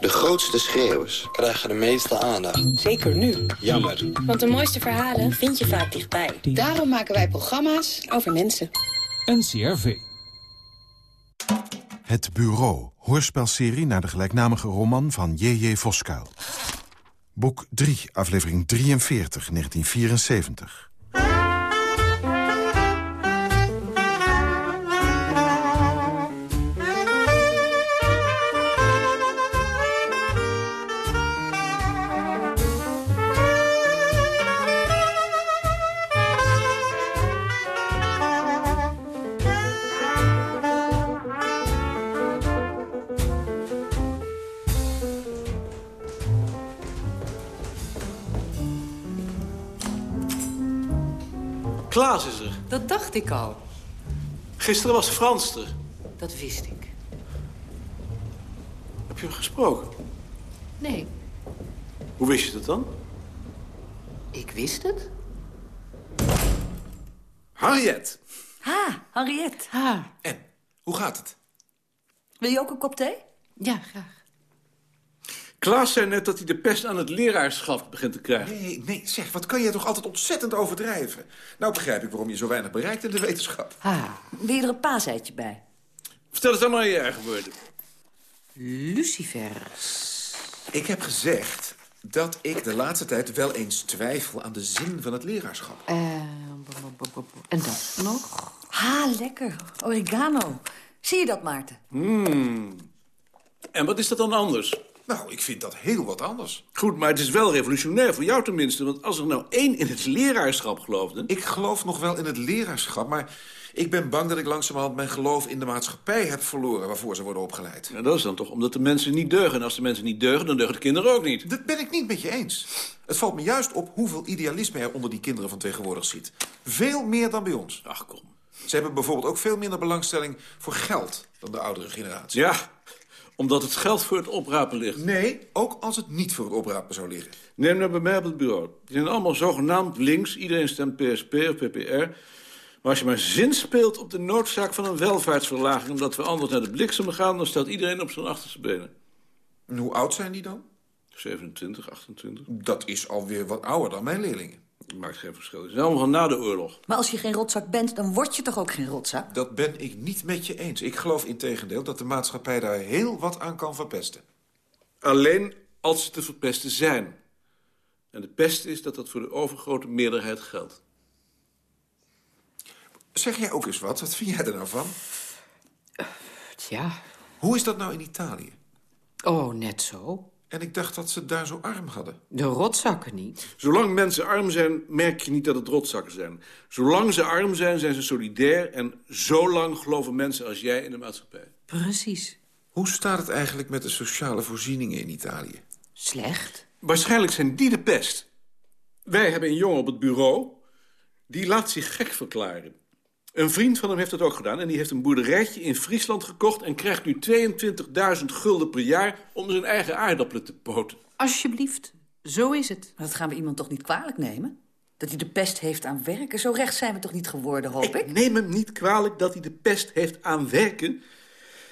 De grootste schreeuwers krijgen de meeste aandacht. Zeker nu. Jammer. Want de mooiste verhalen vind je vaak dichtbij. Daarom maken wij programma's over mensen. NCRV. Het Bureau, hoorspelserie naar de gelijknamige roman van J.J. Voskuil. Boek 3, aflevering 43, 1974. Klaas is er. Dat dacht ik al. Gisteren was Frans er. Dat wist ik. Heb je hem gesproken? Nee, Hoe wist je dat dan? ik wist het. Harriet. Ha, Henriette. Ha. En, hoe gaat het? Wil je ook een kop thee? Ja, graag. Klaas zei net dat hij de pest aan het leraarschap begint te krijgen. Nee, nee, zeg, wat kan jij toch altijd ontzettend overdrijven? Nou begrijp ik waarom je zo weinig bereikt in de wetenschap. Ha. Wil je er een paaseitje bij? Vertel maar in je eigen woorden. Lucifers. Ik heb gezegd dat ik de laatste tijd wel eens twijfel aan de zin van het leraarschap. Eh, en dat nog? Ha, lekker. Oregano. Zie je dat, Maarten? Hmm. En wat is dat dan anders? Nou, ik vind dat heel wat anders. Goed, maar het is wel revolutionair, voor jou tenminste. Want als er nou één in het leraarschap geloofde... Ik geloof nog wel in het leraarschap, maar ik ben bang dat ik langzamerhand mijn geloof in de maatschappij heb verloren waarvoor ze worden opgeleid. Ja, dat is dan toch omdat de mensen niet deugen. En als de mensen niet deugen, dan deugen de kinderen ook niet. Dat ben ik niet met je eens. Het valt me juist op hoeveel idealisme er onder die kinderen van tegenwoordig zit. Veel meer dan bij ons. Ach, kom. Ze hebben bijvoorbeeld ook veel minder belangstelling voor geld dan de oudere generatie. Ja, omdat het geld voor het oprapen ligt. Nee, ook als het niet voor het oprapen zou liggen. Neem nou bij mij op het bureau. Die zijn allemaal zogenaamd links. Iedereen stemt PSP of PPR. Maar als je maar zin speelt op de noodzaak van een welvaartsverlaging... omdat we anders naar de bliksem gaan... dan staat iedereen op zijn achterste benen. En hoe oud zijn die dan? 27, 28. Dat is alweer wat ouder dan mijn leerlingen. Maakt geen verschil. Het is allemaal van na de oorlog. Maar als je geen rotzak bent, dan word je toch ook geen rotzak? Dat ben ik niet met je eens. Ik geloof in tegendeel dat de maatschappij daar heel wat aan kan verpesten. Alleen als ze te verpesten zijn. En de pest is dat dat voor de overgrote meerderheid geldt. Zeg jij ook eens wat? Wat vind jij er nou van? Ja. Hoe is dat nou in Italië? Oh, net zo. En ik dacht dat ze het daar zo arm hadden. De rotzakken niet. Zolang mensen arm zijn, merk je niet dat het rotzakken zijn. Zolang ze arm zijn, zijn ze solidair... en zo lang geloven mensen als jij in de maatschappij. Precies. Hoe staat het eigenlijk met de sociale voorzieningen in Italië? Slecht. Waarschijnlijk zijn die de pest. Wij hebben een jongen op het bureau... die laat zich gek verklaren. Een vriend van hem heeft dat ook gedaan... en die heeft een boerderijtje in Friesland gekocht... en krijgt nu 22.000 gulden per jaar... om zijn eigen aardappelen te poten. Alsjeblieft. Zo is het. Maar dat gaan we iemand toch niet kwalijk nemen? Dat hij de pest heeft aan werken? Zo recht zijn we toch niet geworden, hoop ik? Neem hem niet kwalijk dat hij de pest heeft aan werken...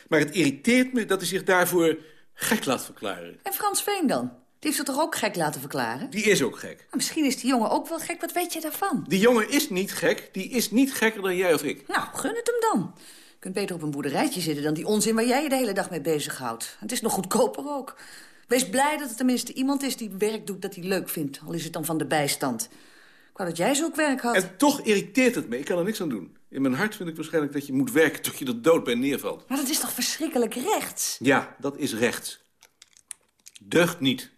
maar het irriteert me dat hij zich daarvoor gek laat verklaren. En Frans Veen dan? Die heeft zich toch ook gek laten verklaren? Die is ook gek. Maar misschien is die jongen ook wel gek, wat weet je daarvan? Die jongen is niet gek, die is niet gekker dan jij of ik. Nou, gun het hem dan. Je kunt beter op een boerderijtje zitten dan die onzin waar jij je de hele dag mee bezighoudt. Het is nog goedkoper ook. Wees blij dat er tenminste iemand is die werk doet dat hij leuk vindt. Al is het dan van de bijstand. Ik wou dat jij zulk werk had. En toch irriteert het me, ik kan er niks aan doen. In mijn hart vind ik waarschijnlijk dat je moet werken tot je er dood bij neervalt. Maar dat is toch verschrikkelijk rechts? Ja, dat is rechts. Deugt niet.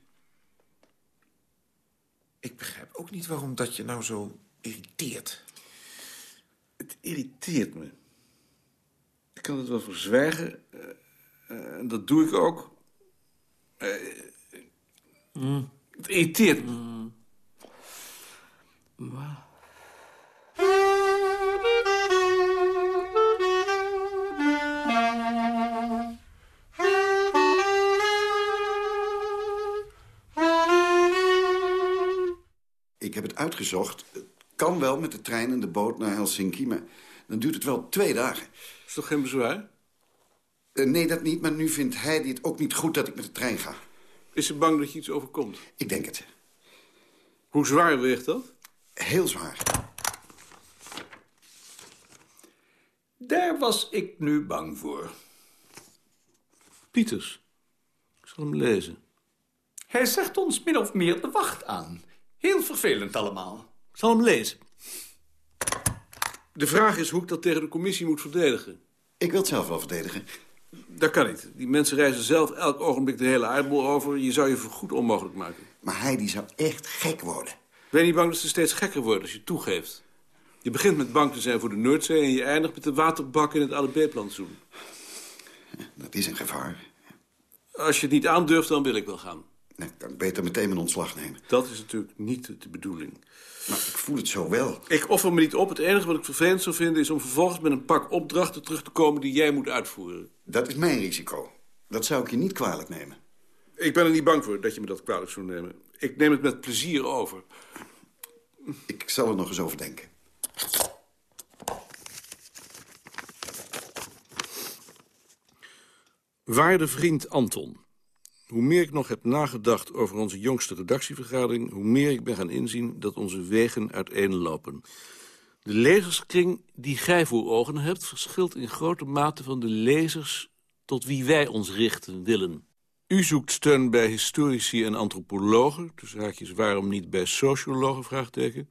Ik begrijp ook niet waarom dat je nou zo irriteert. Het irriteert me. Ik kan het wel verzwijgen. En dat doe ik ook. Eh, Het irriteert me. Uitgezocht. Het kan wel met de trein en de boot naar Helsinki, maar dan duurt het wel twee dagen. Is toch geen bezwaar? Eh, nee, dat niet, maar nu vindt hij het ook niet goed dat ik met de trein ga. Is ze bang dat je iets overkomt? Ik denk het. Hoe zwaar weegt dat? Heel zwaar. Daar was ik nu bang voor. Pieters. Ik zal hem lezen. Hij zegt ons min of meer de wacht aan. Heel vervelend allemaal. Ik zal hem lezen. De vraag is hoe ik dat tegen de commissie moet verdedigen. Ik wil het zelf wel verdedigen. Dat kan niet. Die mensen reizen zelf elk ogenblik de hele aardbol over. Je zou je voor goed onmogelijk maken. Maar hij die zou echt gek worden. Ben je niet bang dat ze steeds gekker worden als je toegeeft? Je begint met bang te zijn voor de Noordzee... en je eindigt met de waterbak in het ADB-plantsoen. Dat is een gevaar. Als je het niet aandurft, dan wil ik wel gaan. Dan kan ik beter meteen mijn ontslag nemen. Dat is natuurlijk niet de bedoeling. Maar ik voel het zo wel. Ik offer me niet op. Het enige wat ik vervelend zou vinden... is om vervolgens met een pak opdrachten terug te komen... die jij moet uitvoeren. Dat is mijn risico. Dat zou ik je niet kwalijk nemen. Ik ben er niet bang voor dat je me dat kwalijk zou nemen. Ik neem het met plezier over. Ik zal er nog eens over denken. Waarde vriend Anton. Hoe meer ik nog heb nagedacht over onze jongste redactievergadering... hoe meer ik ben gaan inzien dat onze wegen uiteenlopen. De lezerskring die gij voor ogen hebt... verschilt in grote mate van de lezers tot wie wij ons richten willen. U zoekt steun bij historici en antropologen... tussen haakjes waarom niet bij sociologen, vraagteken.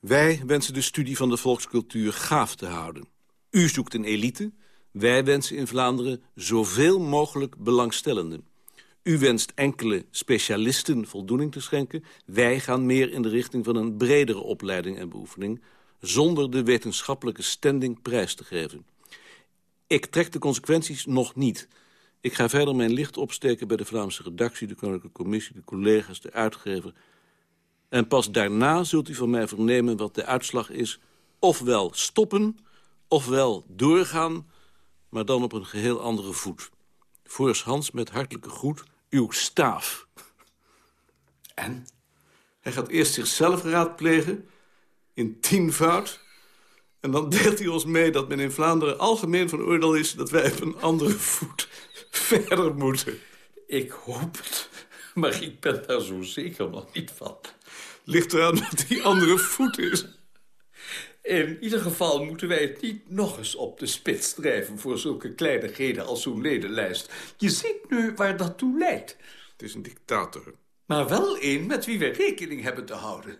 Wij wensen de studie van de volkscultuur gaaf te houden. U zoekt een elite... Wij wensen in Vlaanderen zoveel mogelijk belangstellenden. U wenst enkele specialisten voldoening te schenken. Wij gaan meer in de richting van een bredere opleiding en beoefening... zonder de wetenschappelijke standing prijs te geven. Ik trek de consequenties nog niet. Ik ga verder mijn licht opsteken bij de Vlaamse redactie... de Koninklijke Commissie, de collega's, de uitgever. En pas daarna zult u van mij vernemen wat de uitslag is... ofwel stoppen, ofwel doorgaan maar dan op een geheel andere voet. Voors Hans met hartelijke groet, uw staaf. En? Hij gaat eerst zichzelf raadplegen, in tienvoud... en dan deelt hij ons mee dat men in Vlaanderen algemeen van oordeel is... dat wij op een andere voet verder moeten. Ik hoop het, maar ik ben daar zo zeker nog niet van. Ligt eraan dat die andere voet is. In ieder geval moeten wij het niet nog eens op de spits drijven... voor zulke kleinigheden als zo'n ledenlijst. Je ziet nu waar dat toe leidt. Het is een dictator. Maar wel een met wie we rekening hebben te houden.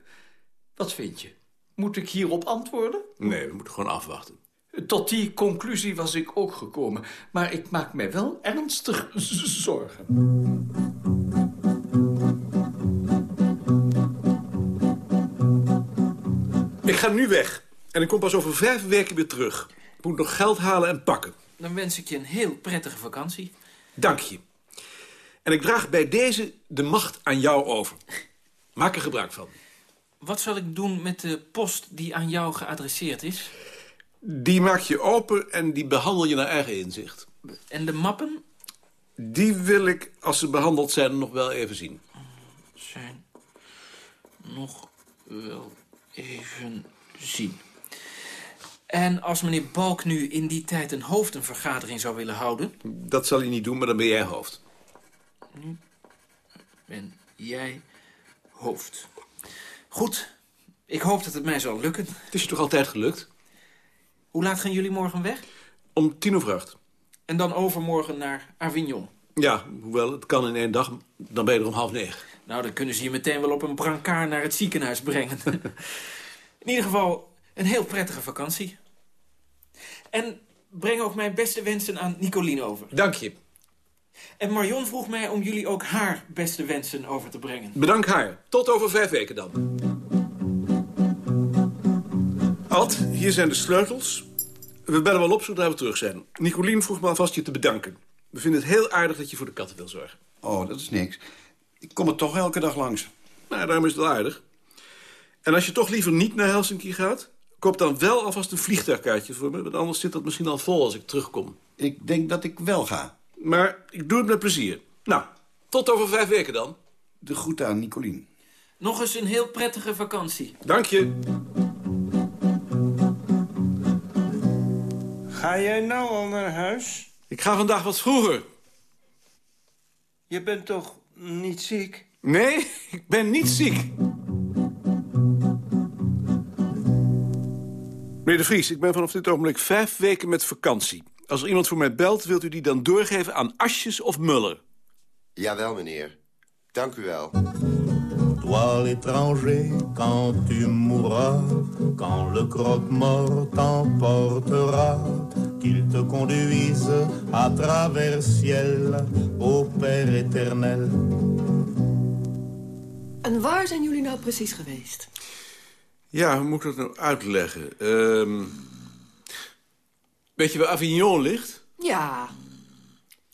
Wat vind je? Moet ik hierop antwoorden? Nee, we moeten gewoon afwachten. Tot die conclusie was ik ook gekomen. Maar ik maak mij wel ernstig zorgen. Ik ga nu weg. En ik kom pas over vijf weken weer terug. Ik moet nog geld halen en pakken. Dan wens ik je een heel prettige vakantie. Dank je. En ik draag bij deze de macht aan jou over. Maak er gebruik van. Wat zal ik doen met de post die aan jou geadresseerd is? Die maak je open en die behandel je naar eigen inzicht. En de mappen? Die wil ik, als ze behandeld zijn, nog wel even zien. Zijn nog wel even zien. En als meneer Balk nu in die tijd een hoofdenvergadering zou willen houden... Dat zal hij niet doen, maar dan ben jij hoofd. Nu ben jij hoofd. Goed, ik hoop dat het mij zal lukken. Het is je toch altijd gelukt? Hoe laat gaan jullie morgen weg? Om tien over acht. En dan overmorgen naar Avignon. Ja, hoewel het kan in één dag, dan ben je er om half negen. Nou, dan kunnen ze je meteen wel op een brancard naar het ziekenhuis brengen. [LAUGHS] in ieder geval een heel prettige vakantie. En breng ook mijn beste wensen aan Nicolien over. Dank je. En Marion vroeg mij om jullie ook haar beste wensen over te brengen. Bedank haar. Tot over vijf weken dan. Ad, hier zijn de sleutels. We bellen wel op zodra we terug zijn. Nicolien vroeg me alvast je te bedanken. We vinden het heel aardig dat je voor de katten wil zorgen. Oh, dat is niks. Ik kom er toch elke dag langs. Nou, daarom is het wel aardig. En als je toch liever niet naar Helsinki gaat... koop dan wel alvast een vliegtuigkaartje voor me... want anders zit dat misschien al vol als ik terugkom. Ik denk dat ik wel ga. Maar ik doe het met plezier. Nou, tot over vijf weken dan. De groeten aan Nicolien. Nog eens een heel prettige vakantie. Dank je. Ga jij nou al naar huis? Ik ga vandaag wat vroeger. Je bent toch niet ziek? Nee, ik ben niet ziek. Meneer de Vries, ik ben vanaf dit ogenblik vijf weken met vakantie. Als er iemand voor mij belt, wilt u die dan doorgeven aan Asjes of Muller? Jawel, meneer. Dank u wel. Toi l'étranger, quand tu mourras, quand le croque-mort t'emportera, qu'il te conduise à travers ciel, au Père éternel. En waar zijn jullie nou precies geweest? Ja, hoe moet ik dat nou uitleggen? Ehm weet je waar Avignon ligt? Ja,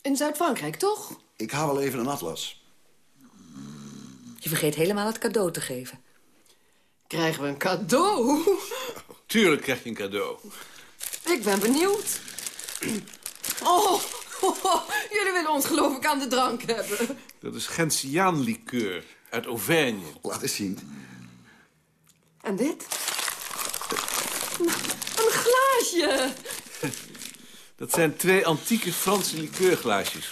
in Zuid-Frankrijk, toch? Ik haal wel even een atlas. Je vergeet helemaal het cadeau te geven. Krijgen we een cadeau? [LAUGHS] Tuurlijk krijg je een cadeau. Ik ben benieuwd. [CLEARS THROAT] Oh, [LAUGHS] jullie willen ons geloof ik aan de drank hebben. Dat is Gentiaanlikeur uit Auvergne. Laat eens zien. En dit? Een glaasje. [LAUGHS] Dat zijn twee antieke Franse likeurglaasjes.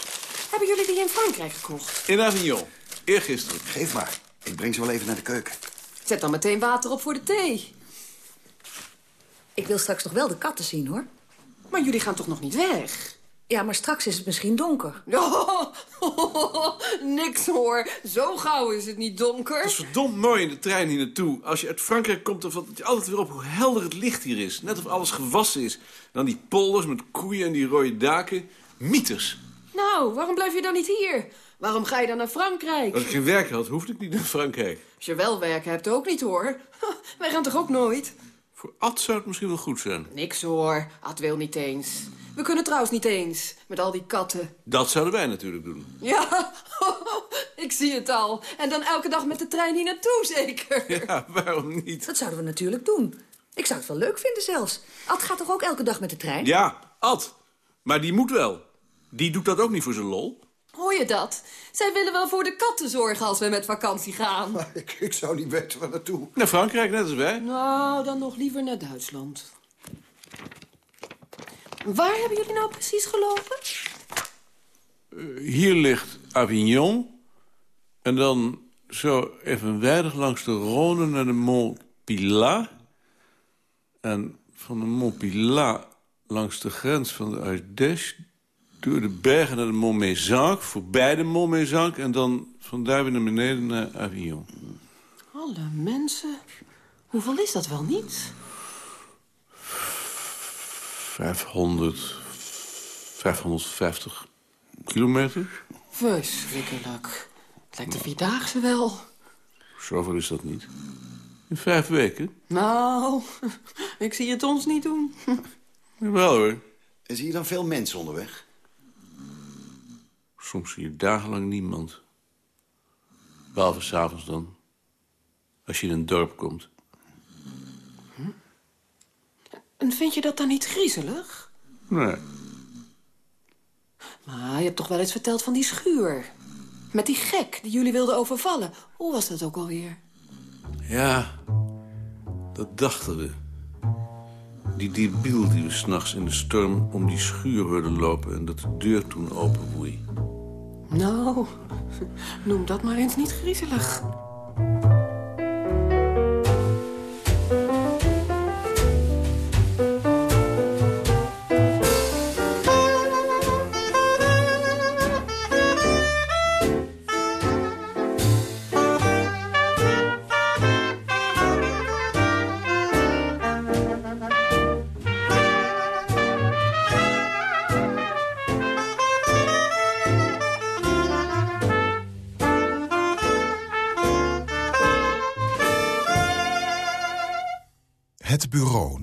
Hebben jullie die in Frankrijk gekocht? In Avignon. Eergisteren. Geef maar. Ik breng ze wel even naar de keuken. Zet dan meteen water op voor de thee. Ik wil straks nog wel de katten zien, hoor. Maar jullie gaan toch nog niet weg? Ja, maar straks is het misschien donker. Oh, [LAUGHS] niks hoor. Zo gauw is het niet donker. Het is verdomd mooi in de trein hier naartoe. Als je uit Frankrijk komt, dan valt het je altijd weer op hoe helder het licht hier is. Net of alles gewassen is. Dan die polders met koeien en die rode daken. Mieters. Nou, waarom blijf je dan niet hier? Waarom ga je dan naar Frankrijk? Als ik geen werk had, hoefde ik niet naar Frankrijk. Als je wel werk hebt, ook niet hoor. [LAUGHS] Wij gaan toch ook nooit? Voor Ad zou het misschien wel goed zijn. Niks hoor. Ad wil niet eens. We kunnen trouwens niet eens. Met al die katten. Dat zouden wij natuurlijk doen. Ja, [LAUGHS] ik zie het al. En dan elke dag met de trein hier naartoe, zeker? [LAUGHS] Ja, waarom niet? Dat zouden we natuurlijk doen. Ik zou het wel leuk vinden zelfs. Ad gaat toch ook elke dag met de trein? Ja, Ad. Maar die moet wel. Die doet dat ook niet voor zijn lol. Hoor je dat? Zij willen wel voor de katten zorgen als we met vakantie gaan. [LAUGHS] Ik, ik zou niet weten waar naartoe. Naar Frankrijk, net als wij. Nou, dan nog liever naar Duitsland. Waar hebben jullie nou precies gelopen? Eh, hier ligt Avignon. En dan zo evenwijdig langs de Rhône naar de Mont Pilat. En van de Mont Pilat langs de grens van de Ardèche... door de bergen naar de Mont Mézenc, voorbij de Mont Mézenc... en dan van daar weer naar beneden naar Avignon. Alle mensen. Hoeveel is dat wel niet? 500, 550 kilometer. Verschrikkelijk. Het lijkt de Vierdaagse wel. Zoveel is dat niet. In vijf weken? Nou, [LAUGHS] ik zie het ons niet doen. [LAUGHS] Jawel hoor. En zie je dan veel mensen onderweg? Soms zie je dagenlang niemand. Behalve s'avonds dan. Als je in een dorp komt. En vind je dat dan niet griezelig? Nee. Maar je hebt toch wel eens verteld van die schuur. Met die gek die jullie wilden overvallen. Hoe was dat ook alweer? Ja, dat dachten we. Die debiel die we s'nachts in de storm om die schuur hoorden lopen... en dat de deur toen openwoei. Nou, noem dat maar eens niet griezelig.